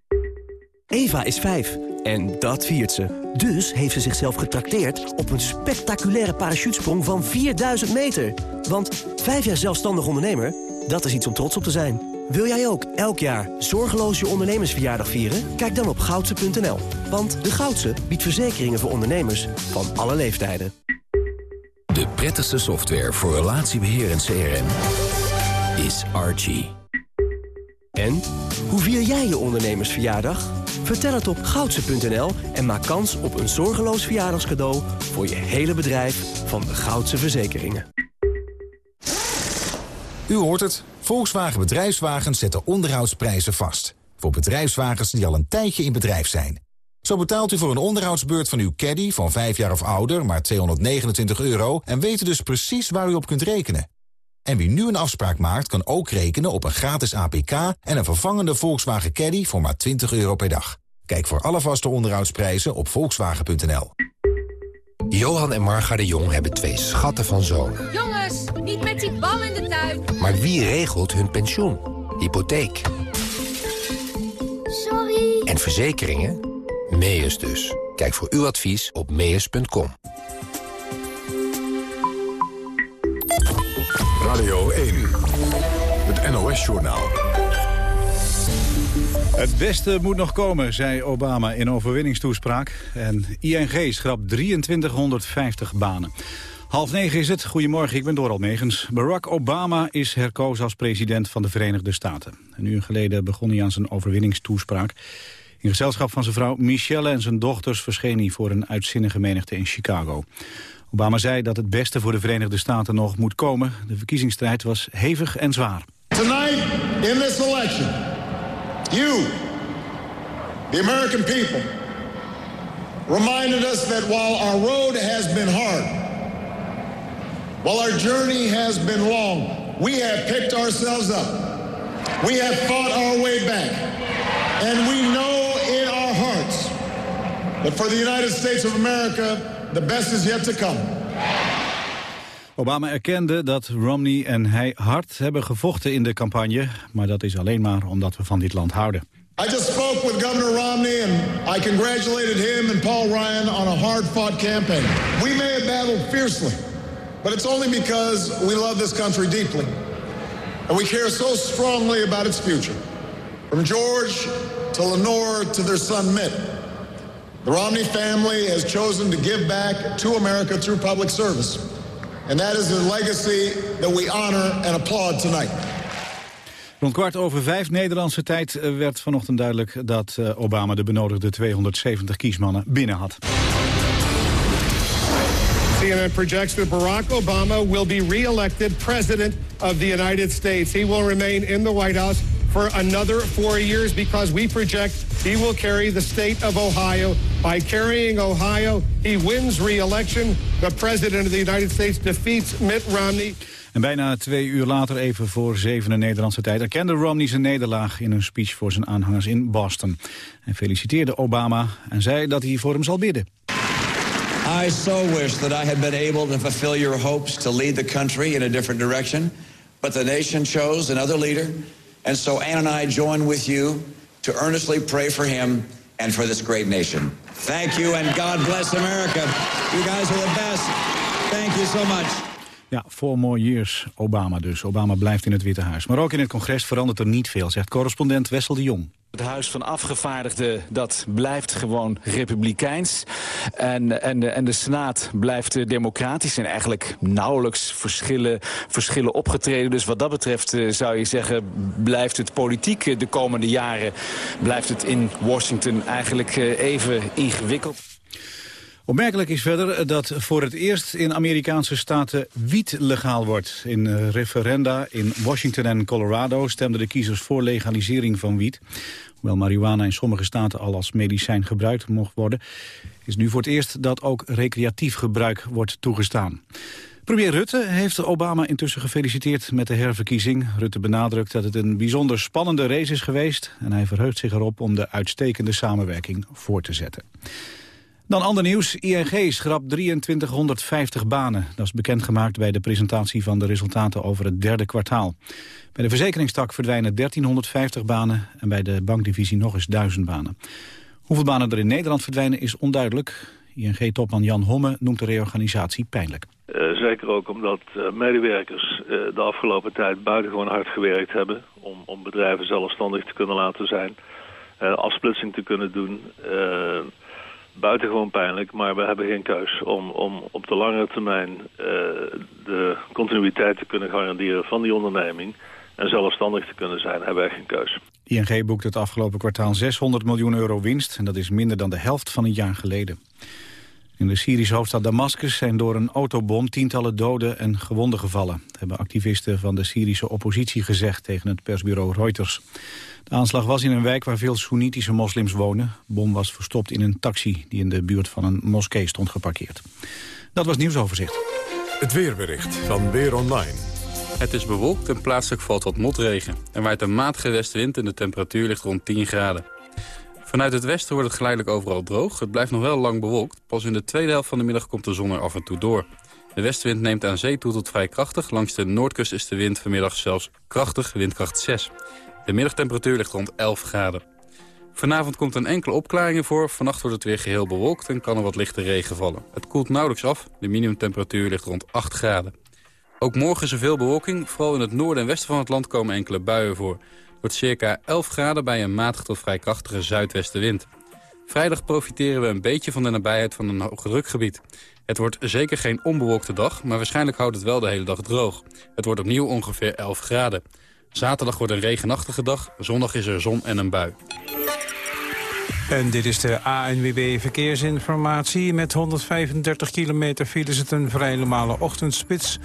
Eva is vijf en dat viert ze. Dus heeft ze zichzelf getrakteerd op een spectaculaire parachutesprong van 4000 meter. Want vijf jaar zelfstandig ondernemer, dat is iets om trots op te zijn. Wil jij ook elk jaar zorgeloos je ondernemersverjaardag vieren? Kijk dan op goudse.nl. Want de Goudse biedt verzekeringen voor ondernemers van alle leeftijden. De prettigste software voor relatiebeheer en CRM is Archie. En, hoe vier jij je ondernemersverjaardag? Vertel het op goudse.nl en maak kans op een zorgeloos verjaardagscadeau... voor je hele bedrijf van de Goudse Verzekeringen. U hoort het. Volkswagen Bedrijfswagens zetten onderhoudsprijzen vast. Voor bedrijfswagens die al een tijdje in bedrijf zijn. Zo betaalt u voor een onderhoudsbeurt van uw caddy van 5 jaar of ouder... maar 229 euro en weet dus precies waar u op kunt rekenen. En wie nu een afspraak maakt, kan ook rekenen op een gratis APK... en een vervangende Volkswagen Caddy voor maar 20 euro per dag. Kijk voor alle vaste onderhoudsprijzen op volkswagen.nl. Johan en Marga de Jong hebben twee schatten van zonen. Jongens, niet met die bal in de tuin. Maar wie regelt hun pensioen? Hypotheek. Sorry. En verzekeringen? Meus dus. Kijk voor uw advies op meus.com. Radio 1, het NOS-journaal. Het beste moet nog komen, zei Obama in overwinningstoespraak. En ING schrapt 2350 banen. Half negen is het. Goedemorgen, ik ben Doral Megens. Barack Obama is herkozen als president van de Verenigde Staten. Een uur geleden begon hij aan zijn overwinningstoespraak. In gezelschap van zijn vrouw Michelle en zijn dochters verscheen hij voor een uitzinnige menigte in Chicago. Obama zei dat het beste voor de Verenigde Staten nog moet komen. De verkiezingsstrijd was hevig en zwaar. Tonight, in this election, you, the American people, reminded us that while our road has been hard, while our journey has been long, we have picked ourselves up. We have fought our way back. And we know in our hearts that for the United States of America, the best is yet to come. Obama erkende dat Romney en hij hard hebben gevochten in de campagne. Maar dat is alleen maar omdat we van dit land houden. I just spoke with Governor Romney and I congratulated him and Paul Ryan on a hard-fought campaign. We may have battled fiercely, but it's only because we love this country deeply. And we care so strongly about its future. From George to Lenore to their son Mitt, the Romney family has chosen to give back to America through public service. And that is a legacy that we honor and applaud tonight. Rond kwart over vijf Nederlandse tijd eh, werd vanochtend duidelijk dat eh, Obama de benodigde 270 kiesmannen binnen had. CNN projects that Barack Obama will be re-elected president of the United States. He will remain in the White House for another four years because we project he will carry the state of Ohio. By carrying Ohio, he wins re-election. The president of the United States defeats Mitt Romney. En bijna twee uur later, even voor zevende Nederlandse tijd... erkende Romney zijn nederlaag in een speech voor zijn aanhangers in Boston. Hij feliciteerde Obama en zei dat hij voor hem zal bidden. I so wish that I had been able to fulfill your hopes to lead the country in a different direction. But the nation chose another leader. And so Ann and I join with you to earnestly pray for him and for this great nation. Thank you and God bless America. You guys are the best. Thank you so much. Ja, four more years Obama dus. Obama blijft in het Witte Huis. Maar ook in het congres verandert er niet veel, zegt correspondent Wessel de Jong. Het Huis van Afgevaardigden, dat blijft gewoon republikeins. En, en, de, en de Senaat blijft democratisch en eigenlijk nauwelijks verschillen, verschillen opgetreden. Dus wat dat betreft eh, zou je zeggen, blijft het politiek eh, de komende jaren... blijft het in Washington eigenlijk eh, even ingewikkeld. Opmerkelijk is verder dat voor het eerst in Amerikaanse staten wiet legaal wordt. In eh, referenda in Washington en Colorado stemden de kiezers voor legalisering van wiet. Hoewel marihuana in sommige staten al als medicijn gebruikt mocht worden... is nu voor het eerst dat ook recreatief gebruik wordt toegestaan. Premier Rutte heeft Obama intussen gefeliciteerd met de herverkiezing. Rutte benadrukt dat het een bijzonder spannende race is geweest... en hij verheugt zich erop om de uitstekende samenwerking voor te zetten. Dan ander nieuws. ING schrapt 2350 banen. Dat is bekendgemaakt bij de presentatie van de resultaten over het derde kwartaal. Bij de verzekeringstak verdwijnen 1350 banen en bij de bankdivisie nog eens 1000 banen. Hoeveel banen er in Nederland verdwijnen is onduidelijk. ING-topman Jan Homme noemt de reorganisatie pijnlijk. Uh, zeker ook omdat uh, medewerkers uh, de afgelopen tijd buitengewoon hard gewerkt hebben... om, om bedrijven zelfstandig te kunnen laten zijn, afsplitsing te kunnen doen buitengewoon pijnlijk, maar we hebben geen keus om, om op de lange termijn uh, de continuïteit te kunnen garanderen van die onderneming. en zelfstandig te kunnen zijn, hebben wij geen keus. ING boekt het afgelopen kwartaal 600 miljoen euro winst... en dat is minder dan de helft van een jaar geleden. In de Syrische hoofdstad Damascus zijn door een autobom tientallen doden en gewonden gevallen. Dat hebben activisten van de Syrische oppositie gezegd tegen het persbureau Reuters. De aanslag was in een wijk waar veel Soenitische moslims wonen. De bom was verstopt in een taxi die in de buurt van een moskee stond geparkeerd. Dat was nieuwsoverzicht. Het weerbericht van Weer Online. Het is bewolkt en plaatselijk valt wat motregen. Er waait een matige westenwind en de temperatuur ligt rond 10 graden. Vanuit het westen wordt het geleidelijk overal droog. Het blijft nog wel lang bewolkt. Pas in de tweede helft van de middag komt de zon er af en toe door. De westenwind neemt aan zee toe tot vrij krachtig. Langs de noordkust is de wind vanmiddag zelfs krachtig, windkracht 6. De middagtemperatuur ligt rond 11 graden. Vanavond komt een enkele opklaringen voor. Vannacht wordt het weer geheel bewolkt en kan er wat lichte regen vallen. Het koelt nauwelijks af. De minimumtemperatuur ligt rond 8 graden. Ook morgen is er veel bewolking. Vooral in het noorden en westen van het land komen enkele buien voor. Het wordt circa 11 graden bij een matig tot vrij krachtige zuidwestenwind. Vrijdag profiteren we een beetje van de nabijheid van een hoogdrukgebied. Het wordt zeker geen onbewolkte dag, maar waarschijnlijk houdt het wel de hele dag droog. Het wordt opnieuw ongeveer 11 graden. Zaterdag wordt een regenachtige dag, zondag is er zon en een bui. En dit is de ANWB Verkeersinformatie. Met 135 kilometer files is het een vrij normale ochtendspits.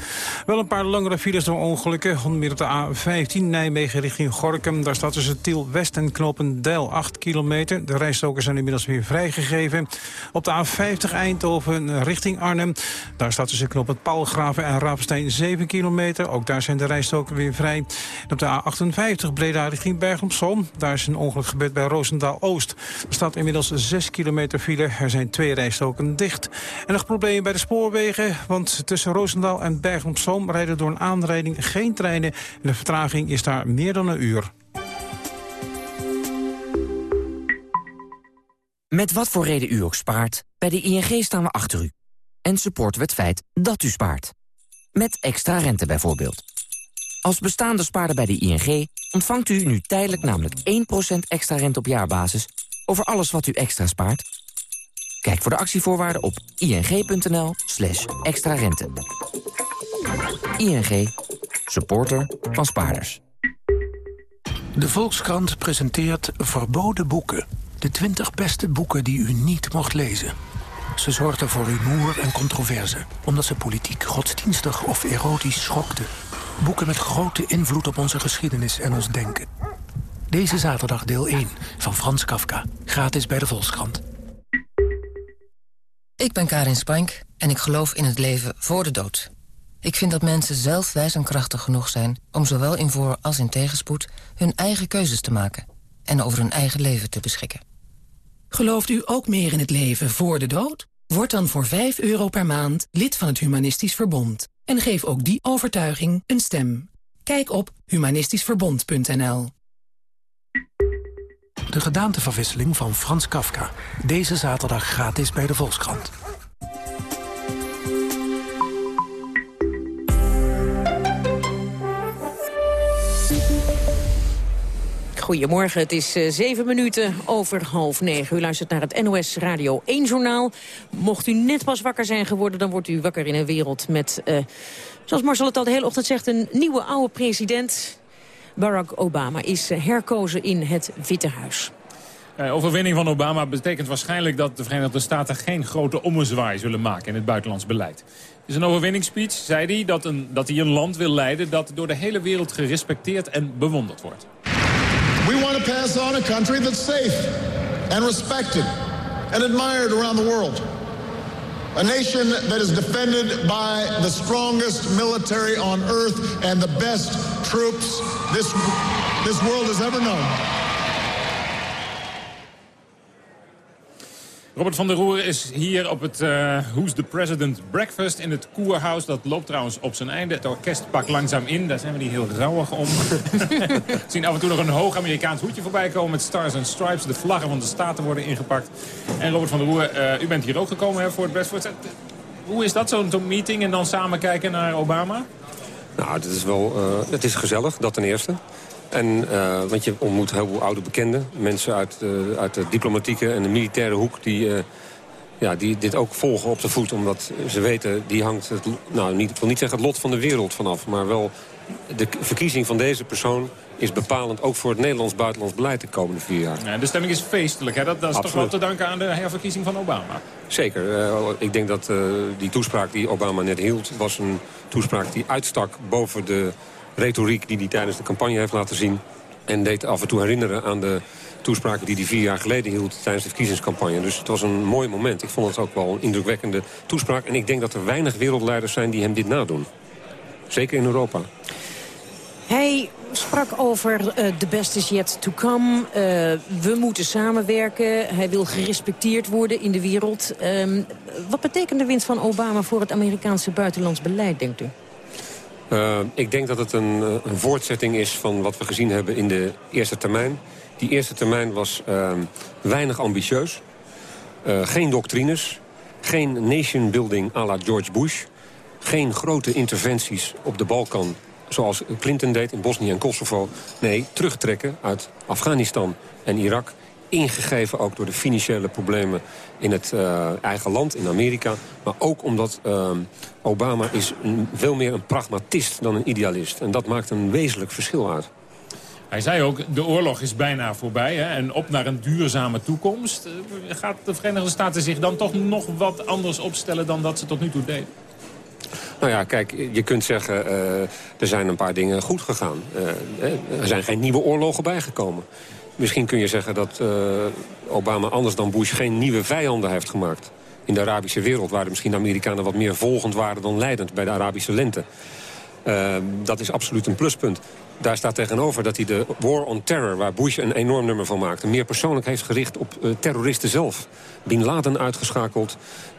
Wel een paar langere files door ongelukken. Onder op de A15 Nijmegen richting Gorkum. Daar staat tussen Tiel West en Knopendijl 8 kilometer. De rijstokers zijn inmiddels weer vrijgegeven. Op de A50 Eindhoven richting Arnhem. Daar staat tussen Knopend Paalgraven en Raapstein 7 kilometer. Ook daar zijn de rijstoken weer vrij. En op de A58 Breda richting Bergen op Zoom. Daar is een ongeluk gebeurd bij Roosendaal Oost staat inmiddels 6 kilometer file. Er zijn twee rijstoken dicht. En nog problemen bij de spoorwegen, want tussen Roosendaal en Bergen op Zoom... rijden door een aanrijding geen treinen. En de vertraging is daar meer dan een uur. Met wat voor reden u ook spaart, bij de ING staan we achter u. En supporten we het feit dat u spaart. Met extra rente bijvoorbeeld. Als bestaande spaarder bij de ING ontvangt u nu tijdelijk namelijk 1% extra rente op jaarbasis over alles wat u extra spaart? Kijk voor de actievoorwaarden op ing.nl slash extra rente. ING, supporter van spaarders. De Volkskrant presenteert Verboden Boeken. De 20 beste boeken die u niet mocht lezen. Ze zorgden voor rumoer en controverse, omdat ze politiek, godsdienstig of erotisch schokten. Boeken met grote invloed op onze geschiedenis en ons denken. Deze zaterdag deel 1 van Frans Kafka. Gratis bij de Volkskrant. Ik ben Karin Spank en ik geloof in het leven voor de dood. Ik vind dat mensen zelf wijs en krachtig genoeg zijn... om zowel in voor- als in tegenspoed hun eigen keuzes te maken... en over hun eigen leven te beschikken. Gelooft u ook meer in het leven voor de dood? Word dan voor 5 euro per maand lid van het Humanistisch Verbond. En geef ook die overtuiging een stem. Kijk op humanistischverbond.nl De gedaanteverwisseling van Frans Kafka. Deze zaterdag gratis bij de Volkskrant. Goedemorgen, het is uh, zeven minuten over half negen. U luistert naar het NOS Radio 1-journaal. Mocht u net pas wakker zijn geworden, dan wordt u wakker in een wereld met... Uh, zoals Marcel het al de hele ochtend zegt, een nieuwe oude president. Barack Obama is uh, herkozen in het Witte Huis. De overwinning van Obama betekent waarschijnlijk dat de Verenigde Staten geen grote ommezwaai zullen maken in het buitenlands beleid. Is een overwinningsspeech, zei hij, dat, een, dat hij een land wil leiden dat door de hele wereld gerespecteerd en bewonderd wordt. We want to pass on a country that's safe and respected and admired around the world. A nation that is defended by the strongest military on earth and the best troops this, this world has ever known. Robert van der Roer is hier op het uh, Who's the President Breakfast in het Koerhuis. Dat loopt trouwens op zijn einde. Het orkest pakt langzaam in. Daar zijn we niet heel rauwig om. we [LAUGHS] zien af en toe nog een hoog Amerikaans hoedje voorbij komen met Stars and Stripes. De vlaggen van de Staten worden ingepakt. En Robert van der Roer, uh, u bent hier ook gekomen hè, voor het Breakfast. Hoe is dat, zo'n meeting en dan samen kijken naar Obama? Nou, het is wel uh, het is gezellig, dat ten eerste. En, uh, want je ontmoet heel veel oude bekenden. Mensen uit, uh, uit de diplomatieke en de militaire hoek... die uh, ja, die dit ook volgen op de voet. Omdat ze weten, die hangt, het, nou niet, ik wil niet zeggen het lot van de wereld vanaf. Maar wel de verkiezing van deze persoon is bepalend ook voor het Nederlands-buitenlands beleid de komende vier jaar. Ja, de stemming is feestelijk. Hè? Dat, dat is toch wel te danken aan de herverkiezing van Obama. Zeker. Uh, ik denk dat uh, die toespraak die Obama net hield... was een toespraak die uitstak boven de retoriek... die hij tijdens de campagne heeft laten zien. En deed af en toe herinneren aan de toespraken die hij vier jaar geleden hield tijdens de verkiezingscampagne. Dus het was een mooi moment. Ik vond het ook wel een indrukwekkende toespraak. En ik denk dat er weinig wereldleiders zijn die hem dit nadoen. Zeker in Europa. Hij sprak over uh, the best is yet to come. Uh, we moeten samenwerken. Hij wil gerespecteerd worden in de wereld. Uh, wat betekent de winst van Obama voor het Amerikaanse buitenlands beleid, denkt u? Uh, ik denk dat het een, een, voortzetting is van wat we gezien hebben in de eerste termijn. Die eerste termijn was ehm, weinig ambitieus. Uh, geen doctrines. Geen nation building à la George Bush. Geen grote interventies op de Balkan zoals Clinton deed in Bosnië en Kosovo. Nee, terugtrekken uit Afghanistan en Irak. Ingegeven ook door de financiële problemen in het uh, eigen land, in Amerika. Maar ook omdat uh, Obama is een, veel meer een pragmatist dan een idealist. En dat maakt een wezenlijk verschil uit. Hij zei ook, de oorlog is bijna voorbij hè, en op naar een duurzame toekomst. Gaat de Verenigde Staten zich dan toch nog wat anders opstellen dan dat ze tot nu toe deden? Nou ja, kijk, je kunt zeggen, uh, er zijn een paar dingen goed gegaan. Uh, er zijn geen nieuwe oorlogen bijgekomen. Misschien kun je zeggen dat uh, Obama anders dan Bush geen nieuwe vijanden heeft gemaakt. In de Arabische wereld, waar misschien de Amerikanen wat meer volgend waren dan leidend bij de Arabische lente. dat is absoluut een pluspunt. Daar staat tegenover dat hij de War on Terror, waar Bush een enorm nummer van maakte... meer persoonlijk heeft gericht op terroristen zelf. Bin Laden uitgeschakeld,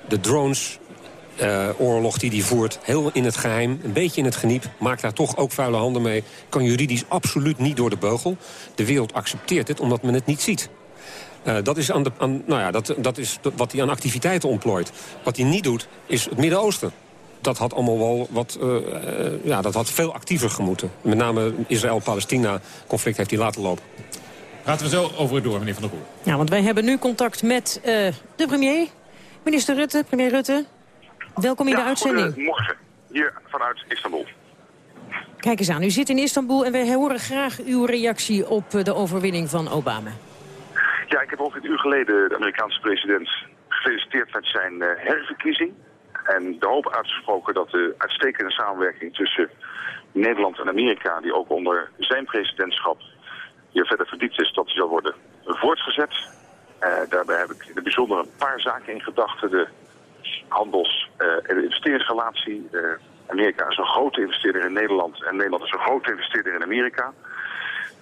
de drones uh, oorlog die hij voert. Heel in het geheim, een beetje in het geniep. Maakt daar toch ook vuile handen mee. Kan juridisch absoluut niet door de beugel. De wereld accepteert het, omdat men het niet ziet. Uh, dat, is aan de, aan, nou ja, dat, dat is wat hij aan activiteiten ontplooit. Wat hij niet doet, is het Midden-Oosten. Dat had allemaal wel wat, uh, ja, dat had veel actiever gemoeten. Met name Israël-Palestina-conflict heeft hij laten lopen. Praten we zo over door, meneer Van der Boer. Ja, want wij hebben nu contact met de premier, minister Rutte. Premier Rutte, Welkom in de uitzending. Morgen, hier vanuit Istanbul. Kijk eens aan, u zit in Istanbul en wij horen graag uw reactie op eh, de overwinning van Obama. Ja, ik heb ongeveer een uur geleden de Amerikaanse president gefeliciteerd met zijn uh, herverkiezing. En de hoop uitgesproken dat de uitstekende samenwerking tussen Nederland en Amerika, die ook onder zijn presidentschap hier verder verdiept is, dat die zal worden voortgezet. Uh, daarbij heb ik in het bijzonder een paar zaken in gedachten. De handels- uh, en investeringsrelatie. Uh, Amerika is een grote investeerder in Nederland en Nederland is een grote investeerder in Amerika.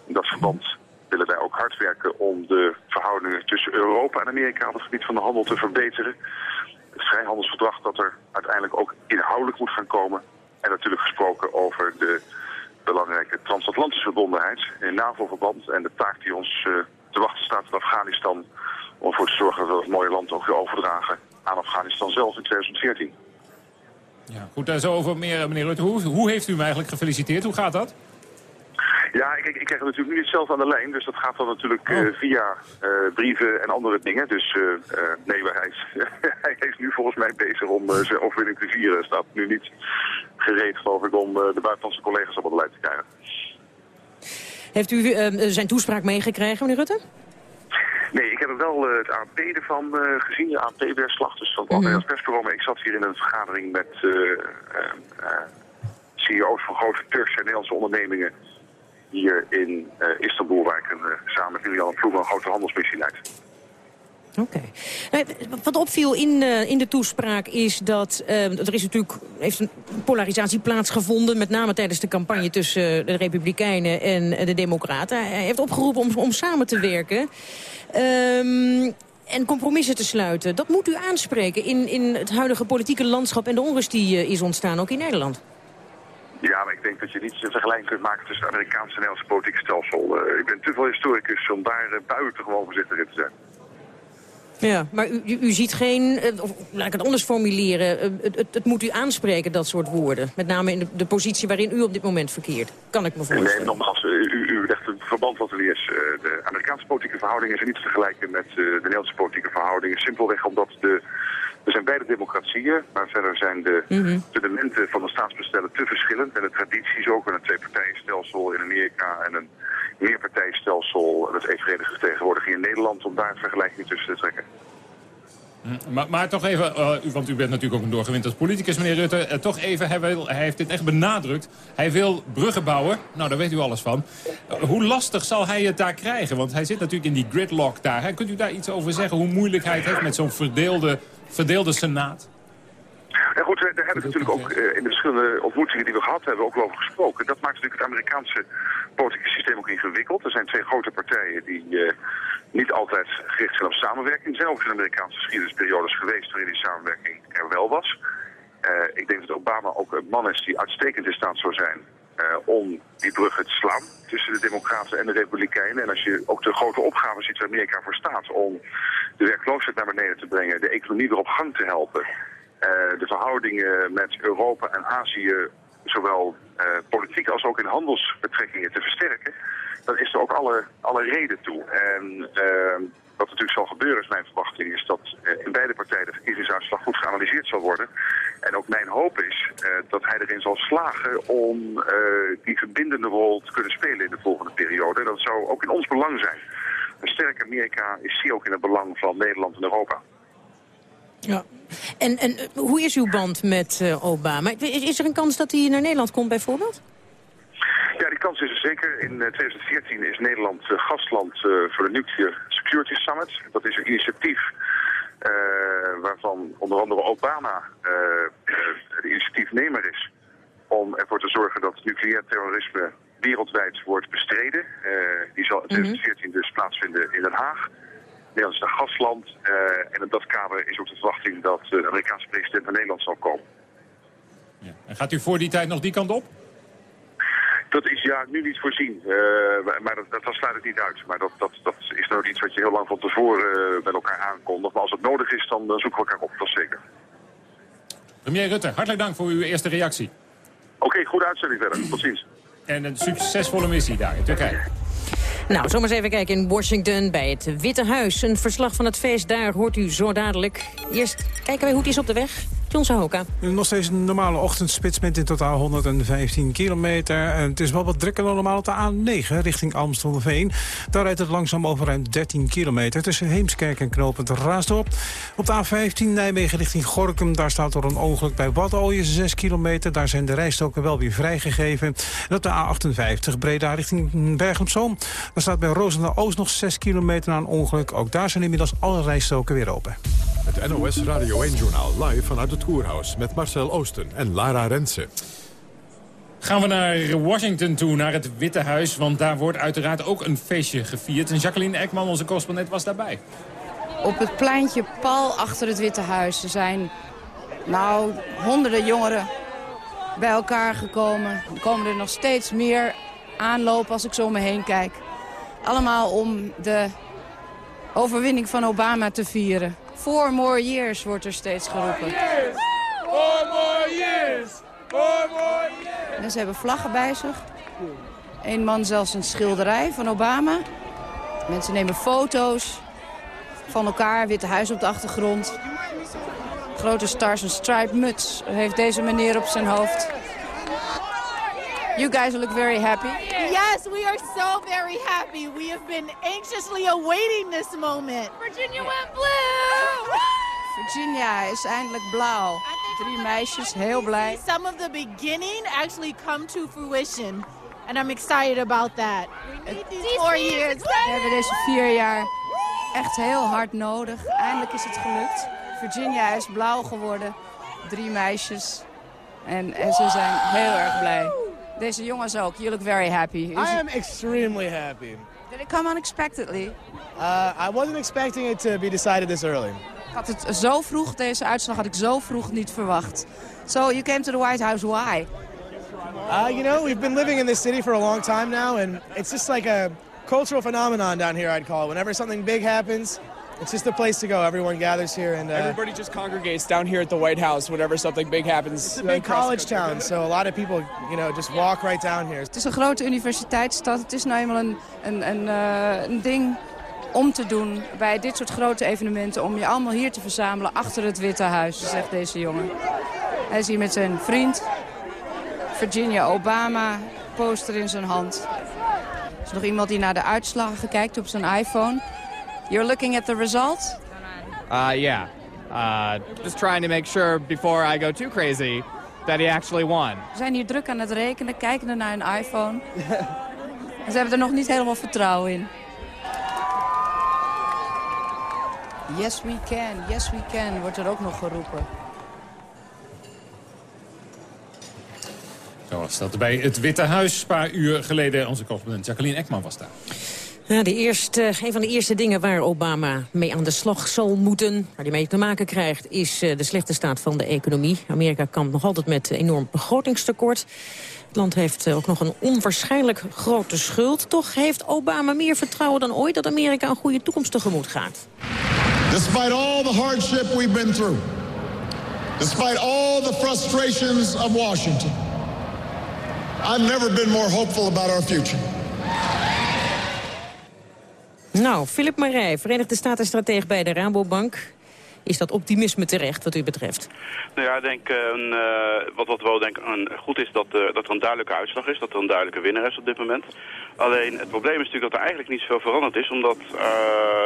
In dat verband willen wij ook hard werken om de verhoudingen tussen Europa en Amerika op het gebied van de handel te verbeteren. Het vrijhandelsverdrag dat er uiteindelijk ook inhoudelijk moet gaan komen. En natuurlijk gesproken over de belangrijke transatlantische verbondenheid in NAVO-verband en de taak die ons uh, te wachten staat in Afghanistan om ervoor te zorgen dat we het mooie land ook weer overdragen aan Afghanistan zelf in 2014. Ja, goed, daar zo over meer, meneer Rutte. Hoe, hoe heeft u hem eigenlijk gefeliciteerd? Hoe gaat dat? Ja, ik, ik krijg het natuurlijk niet zelf aan de lijn, dus dat gaat dan natuurlijk uh, via uh, brieven en andere dingen. Dus uh, nee, maar hij is, [LAUGHS] hij is nu volgens mij bezig om zijn overwinning te vieren. Staat nu niet gereed, geloof ik, om de buitenlandse collega's op het beleid te krijgen. Heeft u zijn toespraak meegekregen, meneer Rutte? Nee, ik heb er wel uh, het ANP ervan uh, gezien, de ANP-weerslag, dus van het mm -hmm. Maar ik zat hier in een vergadering met uh, CEO's van grote Turkse en Nederlandse ondernemingen hier in Istanbul, waar ik een, samen met Lilian Ploemen een grote handelsmissie leid. Oké. Okay. Wat opviel in, uh, in de toespraak is dat uh, er is natuurlijk heeft een polarisatie plaatsgevonden, met name tijdens de campagne tussen de Republikeinen en de Democraten. Hij heeft opgeroepen om, om samen te werken. Um, en compromissen te sluiten. Dat moet u aanspreken in, in het huidige politieke landschap en de onrust die is ontstaan, ook in Nederland. Ja, maar ik denk dat je niet een vergelijking kunt maken tussen het Amerikaanse en Nederlandse politieke stelsel. Ik ben te veel historicus om daar uh, buiten gewoon voorzichtig in te zijn. Ja, maar u, u, u ziet geen, of laat ik het anders formuleren, het, het, het, moet u aanspreken, dat soort woorden. Met name in de, de, positie waarin u op dit moment verkeert, kan ik me voorstellen. Nee, nogmaals, u, u legt verband wat er weer is. Eh, de Amerikaanse politieke verhoudingen zijn niet te vergelijken met de Nederlandse politieke verhoudingen. Simpelweg omdat de, er zijn beide democratieën, maar verder zijn de mm fundamenten van de staatsbestellen te verschillend. En de tradities ook, een twee-partijenstelsel in Amerika en een meerpartijenstelsel, dat evenredige vertegenwoordiging in Nederland, om daar vergelijkingen tussen te trekken. Hm, maar, maar, toch even, uh, want u bent natuurlijk ook een doorgewinterd politicus, meneer Rutte. Uh, toch even, hij, wil, hij, heeft dit echt benadrukt. Hij wil bruggen bouwen. Nou, daar weet u alles van. Uh, hoe lastig zal hij het daar krijgen? Want hij zit natuurlijk in die gridlock daar. Hè? Kunt u daar iets over zeggen? Hoe moeilijk hij het heeft met zo'n verdeelde, verdeelde senaat? Ja goed, daar hebben we natuurlijk ook in de verschillende ontmoetingen die we gehad hebben ook over gesproken. Dat maakt natuurlijk het Amerikaanse politieke systeem ook ingewikkeld. Er zijn twee grote partijen die niet altijd gericht zijn op samenwerking. Er zijn ook in de Amerikaanse geschiedenisperiodes geweest waarin die samenwerking er wel was. Uh, ik denk dat Obama ook een man is die uitstekend in staat zou zijn uh, om die bruggen te slaan tussen de democraten en de republikeinen. En als je ook de grote opgave ziet waar Amerika voor staat om de werkloosheid naar beneden te brengen, de economie weer op gang te helpen, uh, de verhoudingen met Europa en Azië zowel politiek als ook in handelsbetrekkingen te versterken, dan is er ook alle, alle reden toe. En uh, wat natuurlijk zal gebeuren is mijn verwachting is dat in beide partijen de verkiezingsuitslag goed geanalyseerd zal worden. En ook mijn hoop is uh, dat hij erin zal slagen om die verbindende rol te kunnen spelen in de volgende periode. Dat zou ook in ons belang zijn. Een sterk Amerika is hier ook in het belang van Nederland en Europa. Ja. En, en hoe is uw band met Obama? Is er een kans dat hij naar Nederland komt bijvoorbeeld? Ja, die kans is er zeker. In 2014 is Nederland gastland voor de Nuclear Security Summit. Dat is een initiatief waarvan onder andere Obama de initiatiefnemer is om ervoor te zorgen dat nucleair terrorisme wereldwijd wordt bestreden. die zal in 2014 dus plaatsvinden in Den Haag. Nederland is een gastland en in dat kader is ook de verwachting dat de Amerikaanse president naar Nederland zal komen. Ja. En gaat u voor die tijd nog die kant op? Dat is ja nu niet voorzien, uh, maar dat, dat, sluit het niet uit. Maar dat, dat, dat is nou iets wat je heel lang van tevoren uh, met elkaar aankondigt. Maar als het nodig is, dan zoeken we elkaar op, dat zeker. Premier Rutte, hartelijk dank voor uw eerste reactie. Oké, okay, goede uitzending verder. Tot ziens. En een succesvolle missie daar in Turkije. Nou, zomaar eens even kijken in Washington bij het Witte Huis. Een verslag van het feest daar hoort u zo dadelijk. Eerst kijken wij hoe het is op de weg. John Sahoka. Nog steeds een normale ochtendspits met in totaal 115 kilometer. En het is wel wat drukker dan normaal op de A9 richting Amstelveen. Daar rijdt het langzaam over ruim 13 kilometer tussen Heemskerk en Knopend Raasdorp. Op de A15 Nijmegen richting Gorkum. Daar staat er een ongeluk bij Wadooien 6 kilometer. Daar zijn de rijstoken wel weer vrijgegeven. En op de A58 Breda richting Bergen op Zoom. Daar staat bij Roosendaal Oost nog 6 kilometer na een ongeluk. Ook daar zijn inmiddels alle rijstoken weer open. Het NOS Radio 1-journaal live vanuit het Koerhuis... met Marcel Oosten en Lara Rensen. Gaan we naar Washington toe, naar het Witte Huis. Want daar wordt uiteraard ook een feestje gevierd. En Jacqueline Ekman, onze correspondent, was daarbij. Op het pleintje pal achter het Witte Huis er zijn nou, honderden jongeren bij elkaar gekomen. Er komen er nog steeds meer aanlopen als ik zo om me heen kijk. Allemaal om de overwinning van Obama te vieren. Four more years wordt er steeds geroepen. Four more years! Four more years! En ze hebben vlaggen bij zich. Eén man zelfs een schilderij van Obama. Mensen nemen foto's van elkaar, Witte Huis op de achtergrond. Grote Stars and Stripe muts heeft deze meneer op zijn hoofd. You guys look very happy. Yes, we are so very happy. We have been anxiously awaiting this moment. Virginia went blue! Virginia is eindelijk blauw. Drie meisjes, heel blij. Some of the beginning actually come to fruition. And I'm excited about that. We need these four years. We hebben deze vier jaar echt heel hard nodig. Eindelijk is het gelukt. Virginia is blauw geworden. Drie meisjes. En, en ze zijn heel erg blij. Deze jongens ook. You look very happy. I am extremely happy. Did it come unexpectedly? Uh, I wasn't expecting it to be decided this early. Ik had het zo vroeg, deze uitslag had ik zo vroeg niet verwacht. So you came to the White House, why? Uh, you know, we've been living in this city for a long time now, and it's just like a cultural phenomenon down here, I'd call it. Whenever something big happens, It's just the place to go. Everyone gathers here, and uh, Everybody just congregates down here at the White House whenever something big happens. it's a big college town, so a lot of people, you know, just walk right down here. Het is een grote universiteitsstad. Het is nou eenmaal een, een, een, eh, een ding om te doen bij dit soort grote evenementen... om je allemaal hier te verzamelen achter het Witte Huis, zegt deze jongen. Hij is hier met zijn vriend, Virginia Obama, poster in zijn hand. Er is nog iemand die naar de uitslagen kijkt op zijn iPhone. You're looking at the results? Uh, yeah. Uh, just trying to make sure before I go too crazy that he actually won. We zijn hier druk aan het rekenen, kijken naar een iPhone. En [LAUGHS] ze hebben er nog niet helemaal vertrouwen in. Yes we can, yes we can, wordt er ook nog geroepen. Zo was dat bij het Witte Huis. Een paar uur geleden onze correspondent Jacqueline Ekman was daar. Ja, de eerste, een van de eerste dingen waar Obama mee aan de slag zal moeten... waar hij mee te maken krijgt, is eh, de slechte staat van de economie. Amerika kampt nog altijd met enorm begrotingstekort. Het land heeft eh, ook nog een onwaarschijnlijk grote schuld. Toch heeft Obama meer vertrouwen dan ooit dat Amerika een goede toekomst tegemoet gaat. Despite all the hardship we've been through, despite all the frustrations of Washington, I've never been more hopeful about our future. Nou, Philip Marij, Verenigde Staten-strateeg bij de Rabobank. Is dat optimisme terecht wat u betreft? Nou ja, ik denk, eh, een, eh, wat, wat wel denk een, goed is dat, eh, dat er een duidelijke uitslag is, dat er een duidelijke winnaar is op dit moment. Alleen het probleem is natuurlijk dat er eigenlijk niet zoveel veranderd is, omdat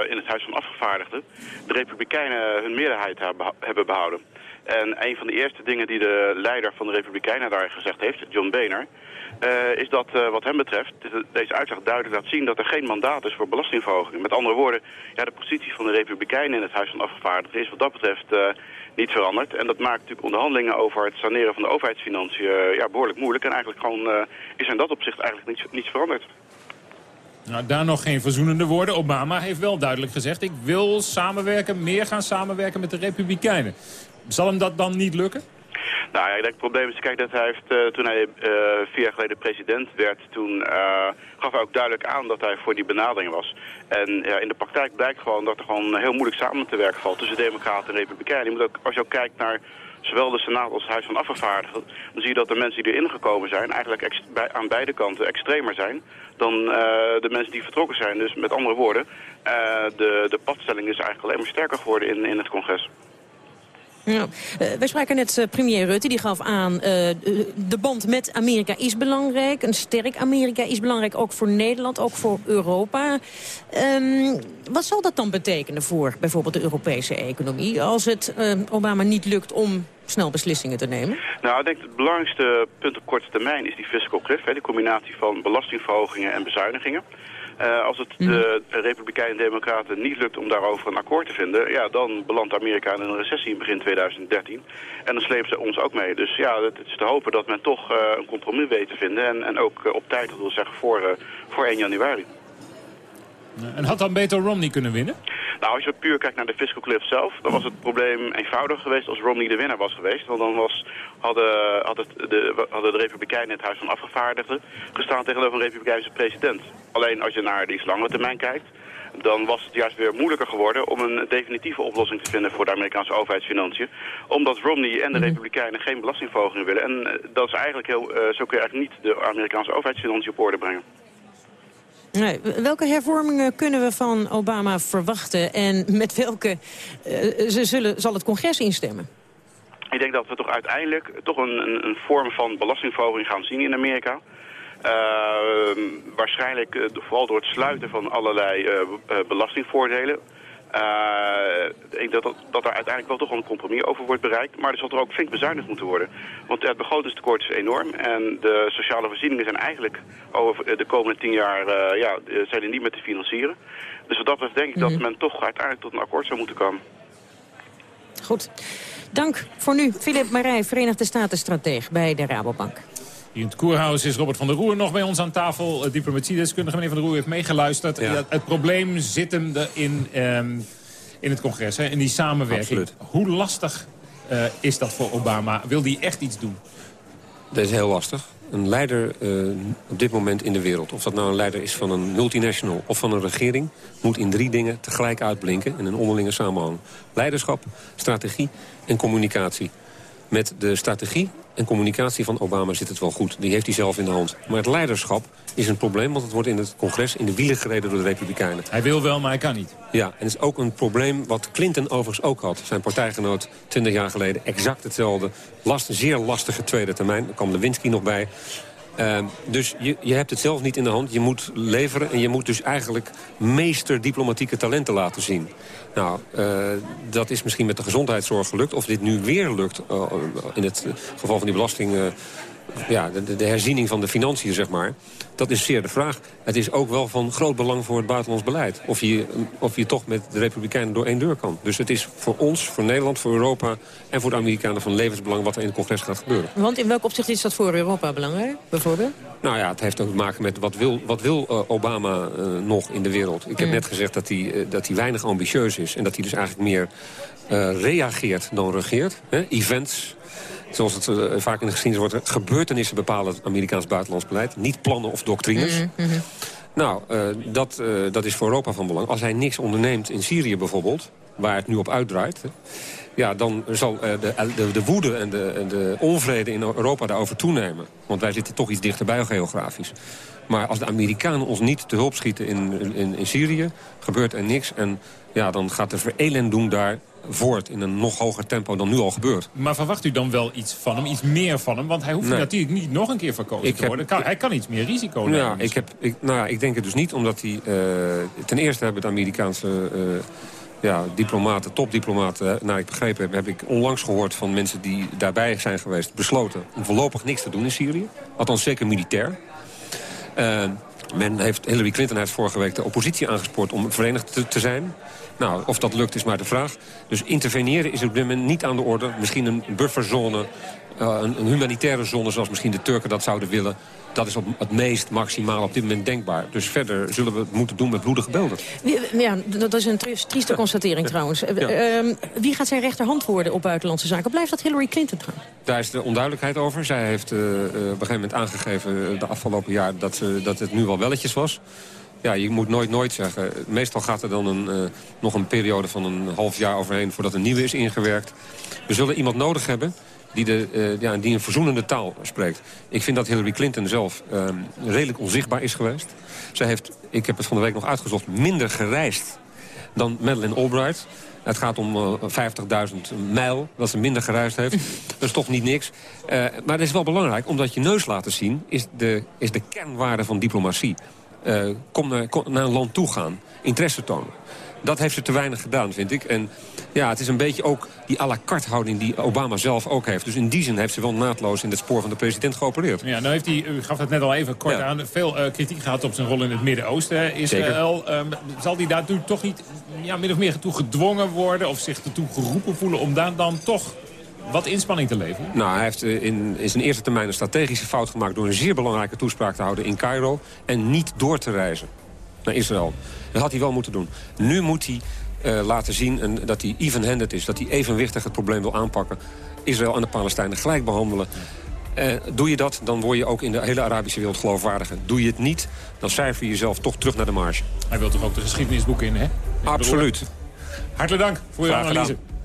in het Huis van Afgevaardigden de Republikeinen hun meerderheid hebben behouden. En een van de eerste dingen die de leider van de Republikeinen daar gezegd heeft, John Boehner, eh, is dat eh, wat hem betreft deze uitslag duidelijk laat zien dat er geen mandaat is voor belastingverhogingen. Met andere woorden, ja, de positie van de Republikeinen in het Huis van Afgevaardigden is wat dat betreft eh, niet veranderd. En dat maakt natuurlijk onderhandelingen over het saneren van de overheidsfinanciën ja, behoorlijk moeilijk. En eigenlijk gewoon is in dat opzicht eigenlijk niets, niets veranderd. Nou, daar nog geen verzoenende woorden. Obama heeft wel duidelijk gezegd... ik wil samenwerken, meer gaan samenwerken met de Republikeinen. Zal hem dat dan niet lukken? Nou ja, het probleem is, kijk, dat hij heeft, eh, toen hij eh, vier jaar geleden president werd, toen eh, gaf hij ook duidelijk aan dat hij voor die benadering was. En in de praktijk blijkt gewoon dat er gewoon heel moeilijk samen te werken valt tussen democraten en republikeinen. Je moet ook, als je ook kijkt naar zowel de Senaat als het Huis van Afgevaardigden, dan zie je dat de mensen die erin gekomen zijn eigenlijk bij, aan beide kanten extremer zijn dan de mensen die vertrokken zijn. Dus met andere woorden, de, de padstelling is eigenlijk alleen maar sterker geworden in, in het congres. Ja. Eh, wij spraken net eh, premier Rutte, die gaf aan... eh, de band met Amerika is belangrijk. Een sterk Amerika is belangrijk, ook voor Nederland, ook voor Europa. Ehm, wat zal dat dan betekenen voor bijvoorbeeld de Europese economie... als het eh, Obama niet lukt om snel beslissingen te nemen? Nou, ik denk dat het belangrijkste punt op korte termijn is die fiscal cliff. Hè, de combinatie van belastingverhogingen en bezuinigingen. Eh, als het de Republikeinen en Democraten niet lukt om daarover een akkoord te vinden... ja, dan belandt Amerika in een recessie in begin 2013. En dan slepen ze ons ook mee. Dus ja, het is te hopen dat men toch eh, een compromis weet te vinden... en, en ook eh, op tijd, dat wil zeggen, voor, voor 1 januari. En had dan beter Romney kunnen winnen? Nou, als je puur kijkt naar de fiscal cliff zelf, dan was het probleem eenvoudiger geweest als Romney de winnaar was geweest. Want dan was, hadden, had het de, hadden de Republikeinen in het Huis van Afgevaardigden gestaan tegenover een Republikeinse president. Alleen als je naar de iets langere termijn kijkt, dan was het juist weer moeilijker geworden om een definitieve oplossing te vinden voor de Amerikaanse overheidsfinanciën. Omdat Romney en de Republikeinen geen belastingverhoging willen. En eh, dat is eigenlijk heel, eh, zo kun je eigenlijk niet de Amerikaanse overheidsfinanciën op orde brengen. Welke hervormingen kunnen we van Obama verwachten... en met welke eh, ze zullen, zal het congres instemmen? Ik denk dat we toch uiteindelijk toch een, een, vorm van belastingverhoging gaan zien in Amerika. Uh, waarschijnlijk uh, vooral door het sluiten van allerlei uh, belastingvoordelen. Ik denk dat, dat, er uiteindelijk wel toch een compromis over wordt bereikt. Maar er zal er ook flink bezuinigd moeten worden. Want het begrotingstekort is enorm. En de sociale voorzieningen zijn eigenlijk over de komende tien jaar ja, zijn er niet meer te financieren. Dus wat dat betreft denk ik mm -hmm. dat men toch uiteindelijk tot een akkoord zou moeten komen. Goed. Dank voor nu, Filip Marij, Verenigde Staten-strateeg bij de Rabobank. Hier in het Koerhuis is Robert van der Roer nog bij ons aan tafel. Uh, Diplomatiedeskundige meneer van der Roer heeft meegeluisterd. Ja. Het probleem zit hem in, um, in het congres, hè, in die samenwerking. Absoluut. Hoe lastig uh, is dat voor Obama? Wil hij echt iets doen? Dat is heel lastig. een leider uh, op dit moment in de wereld... of dat nou een leider is van een multinational of van een regering... moet in drie dingen tegelijk uitblinken in een onderlinge samenhang. Leiderschap, strategie en communicatie. Met de strategie en communicatie van Obama zit het wel goed. Die heeft hij zelf in de hand. Maar het leiderschap is een probleem, want het wordt in het congres in de wielen gereden door de Republikeinen. Hij wil wel, maar hij kan niet. Ja, en het is ook een probleem wat Clinton overigens ook had. Zijn partijgenoot 20 jaar geleden exact hetzelfde. Last, zeer lastige tweede termijn. Er kwam Lewinsky nog bij. Uh, dus je, je hebt het zelf niet in de hand. Je moet leveren en je moet dus eigenlijk meester diplomatieke talenten laten zien. Nou, uh, dat is misschien met de gezondheidszorg gelukt. Of dit nu weer lukt uh, in het geval van die belasting... ja, de, de, herziening van de financiën, zeg maar. Dat is zeer de vraag. Het is ook wel van groot belang voor het buitenlands beleid. Of je, of je toch met de Republikeinen door één deur kan. Dus het is voor ons, voor Nederland, voor Europa... en voor de Amerikanen van levensbelang wat er in het congres gaat gebeuren. Want in welk opzicht is dat voor Europa belangrijk, bijvoorbeeld? Nou ja, het heeft ook te maken met wat wil, wat wil uh, Obama uh, nog in de wereld. Ik heb mm. net gezegd dat hij, uh, dat hij weinig ambitieus is. En dat hij dus eigenlijk meer reageert dan regeert. Hè? Events, zoals het uh, vaak in de geschiedenis wordt... gebeurtenissen bepalen het Amerikaans buitenlands beleid. Niet plannen of doctrines. Mm -hmm. Nou, uh, dat, uh, dat is voor Europa van belang. Als hij niks onderneemt in Syrië bijvoorbeeld... waar het nu op uitdraait... ja, dan zal de, de, de, woede en de, en de onvrede in Europa daarover toenemen. Want wij zitten toch iets dichterbij geografisch. Maar als de Amerikanen ons niet te hulp schieten in, in, in Syrië... gebeurt er niks en ja, dan gaat de verelend doen daar voort in een nog hoger tempo dan nu al gebeurt. Maar verwacht u dan wel iets van hem, iets meer van hem? Want hij hoeft nee. natuurlijk niet nog een keer verkozen ik te worden. Kan, hij kan iets meer risico nemen. Ja, ik, heb, ik, nou, ik denk het dus niet, omdat hij... Uh, ten eerste hebben de Amerikaanse... Uh, ja, diplomaten, topdiplomaten, naar ik begrepen heb... heb ik onlangs gehoord van mensen die daarbij zijn geweest... besloten om voorlopig niks te doen in Syrië. Althans zeker militair. Uh, men heeft, Hillary Clinton heeft vorige week de oppositie aangespoord om verenigd te, te zijn. Nou, of dat lukt is maar de vraag. Dus interveneren is op dit moment niet aan de orde. Misschien een bufferzone, uh, een, een, humanitaire zone zoals misschien de Turken dat zouden willen. Dat is op het meest maximaal op dit moment denkbaar. Dus verder zullen we het moeten doen met bloedige beelden. Ja, dat is een trieste constatering trouwens. Ja. Uh, wie gaat zijn rechterhand worden op buitenlandse zaken? Blijft dat Hillary Clinton gaan? Daar is de onduidelijkheid over. Zij heeft uh, op een gegeven moment aangegeven de afgelopen jaar dat, dat het nu wel welletjes was ja, je moet nooit nooit zeggen. Meestal gaat er dan een, uh, nog een periode van een half jaar overheen... voordat een nieuwe is ingewerkt. We zullen iemand nodig hebben die, de, uh, ja, die een verzoenende taal spreekt. Ik vind dat Hillary Clinton zelf uh, redelijk onzichtbaar is geweest. Zij heeft, ik heb het van de week nog uitgezocht, minder gereisd dan Madeleine Albright. Het gaat om uh, 50.000 mijl dat ze minder gereisd heeft. [LAUGHS] Dat is toch niet niks. Maar het is wel belangrijk, omdat je neus laten zien... is de, is de kernwaarde van diplomatie. Uh, kom, naar, kom naar een land toe gaan, interesse tonen. Dat heeft ze te weinig gedaan, vind ik. En ja, het is een beetje ook die à la carte houding die Obama zelf ook heeft. Dus in die zin heeft ze wel naadloos in het spoor van de president geopereerd. Ja, nou heeft hij, u gaf het net al even kort ja. aan, veel uh, kritiek gehad op zijn rol in het Midden-Oosten. Israël, um, zal hij daartoe toch niet ja, min of meer toe gedwongen worden... of zich ertoe geroepen voelen om daar dan toch wat inspanning te leveren? Nou, hij heeft in, in zijn eerste termijn een strategische fout gemaakt... door een zeer belangrijke toespraak te houden in Cairo... en niet door te reizen naar Israël. Dat had hij wel moeten doen. Nu moet hij uh, laten zien en, dat hij even-handed is. Dat hij evenwichtig het probleem wil aanpakken. Israël en de Palestijnen gelijk behandelen. Uh, doe je dat, dan word je ook in de hele Arabische wereld geloofwaardiger. Doe je het niet, dan cijfer je jezelf toch terug naar de marge. Hij wil toch ook de geschiedenisboeken in, hè? Absoluut. Hartelijk dank voor uw analyse. Gedaan.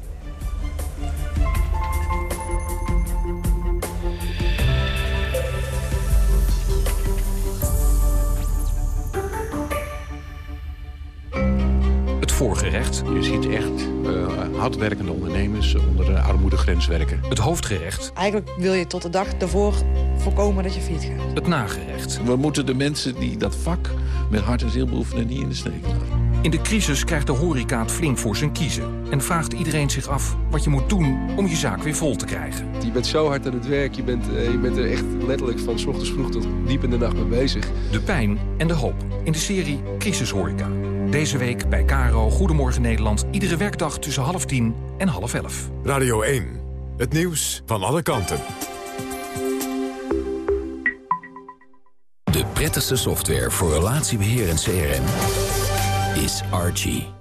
Voorgerecht. Je ziet echt uh, hardwerkende ondernemers onder de armoedegrens werken. Het hoofdgerecht. Eigenlijk wil je tot de dag ervoor voorkomen dat je failliet gaat. Het nagerecht. We moeten de mensen die dat vak met hart en ziel beoefenen niet in de steek laten. In de crisis krijgt de horeca het flink voor zijn kiezen. En vraagt iedereen zich af wat je moet doen om je zaak weer vol te krijgen. Je bent zo hard aan het werk. Je bent, uh, je bent er echt letterlijk van s ochtends vroeg tot diep in de nacht mee bezig. De pijn en de hoop in de serie Crisis Horeca. Deze week bij Caro Goedemorgen Nederland. Iedere werkdag tussen half tien en half elf. Radio 1. Het nieuws van alle kanten. De prettigste software voor relatiebeheer en CRM is Archie.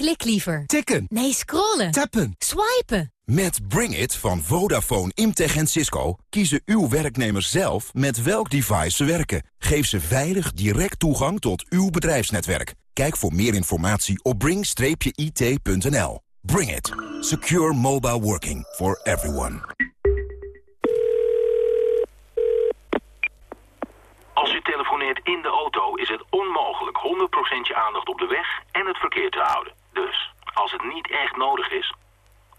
Ik klik liever. Tikken. Nee, scrollen. Tappen. Swipen. Met Bring It van Vodafone, Imtech en Cisco kiezen uw werknemers zelf met welk device ze werken. Geef ze veilig direct toegang tot uw bedrijfsnetwerk. Kijk voor meer informatie op bring-it.nl. Bring It. Secure mobile working for everyone. Als u telefoneert in de auto is het onmogelijk 100% je aandacht op de weg en het verkeer te houden. Dus, als het niet echt nodig is,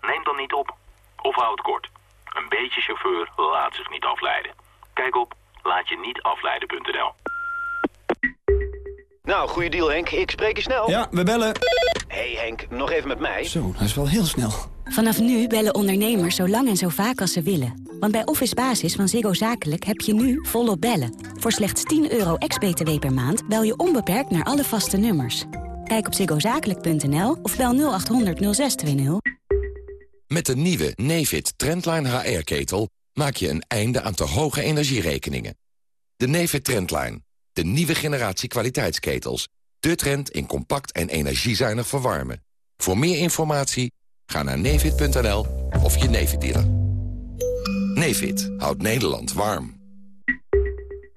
neem dan niet op. Of houd het kort. Een beetje chauffeur laat zich niet afleiden. Kijk op laatje-niet-afleiden.nl. Nou, goede deal Henk. Ik spreek je snel. Ja, we bellen. hey Henk, nog even met mij. Zo, dat is wel heel snel. Vanaf nu bellen ondernemers zo lang en zo vaak als ze willen. Want bij Office Basis van Ziggo Zakelijk heb je nu volop bellen. Voor slechts 10 euro ex-BTW per maand bel je onbeperkt naar alle vaste nummers. Kijk op ziggozakelijk.nl of bel 0800 0620. Met de nieuwe Nefit Trendline HR-ketel maak je een einde aan te hoge energierekeningen. De Nefit Trendline, de nieuwe generatie kwaliteitsketels. De trend in compact en energiezuinig verwarmen. Voor meer informatie ga naar nefit.nl of je Nefit dealer. Nefit houdt Nederland warm.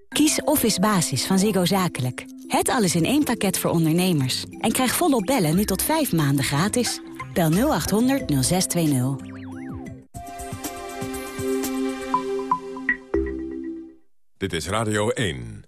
Kies Office Basis van Ziggo Zakelijk. Het alles in één pakket voor ondernemers. En krijg volop bellen nu tot 5 maanden gratis. Bel 0800 0620. Dit is Radio 1.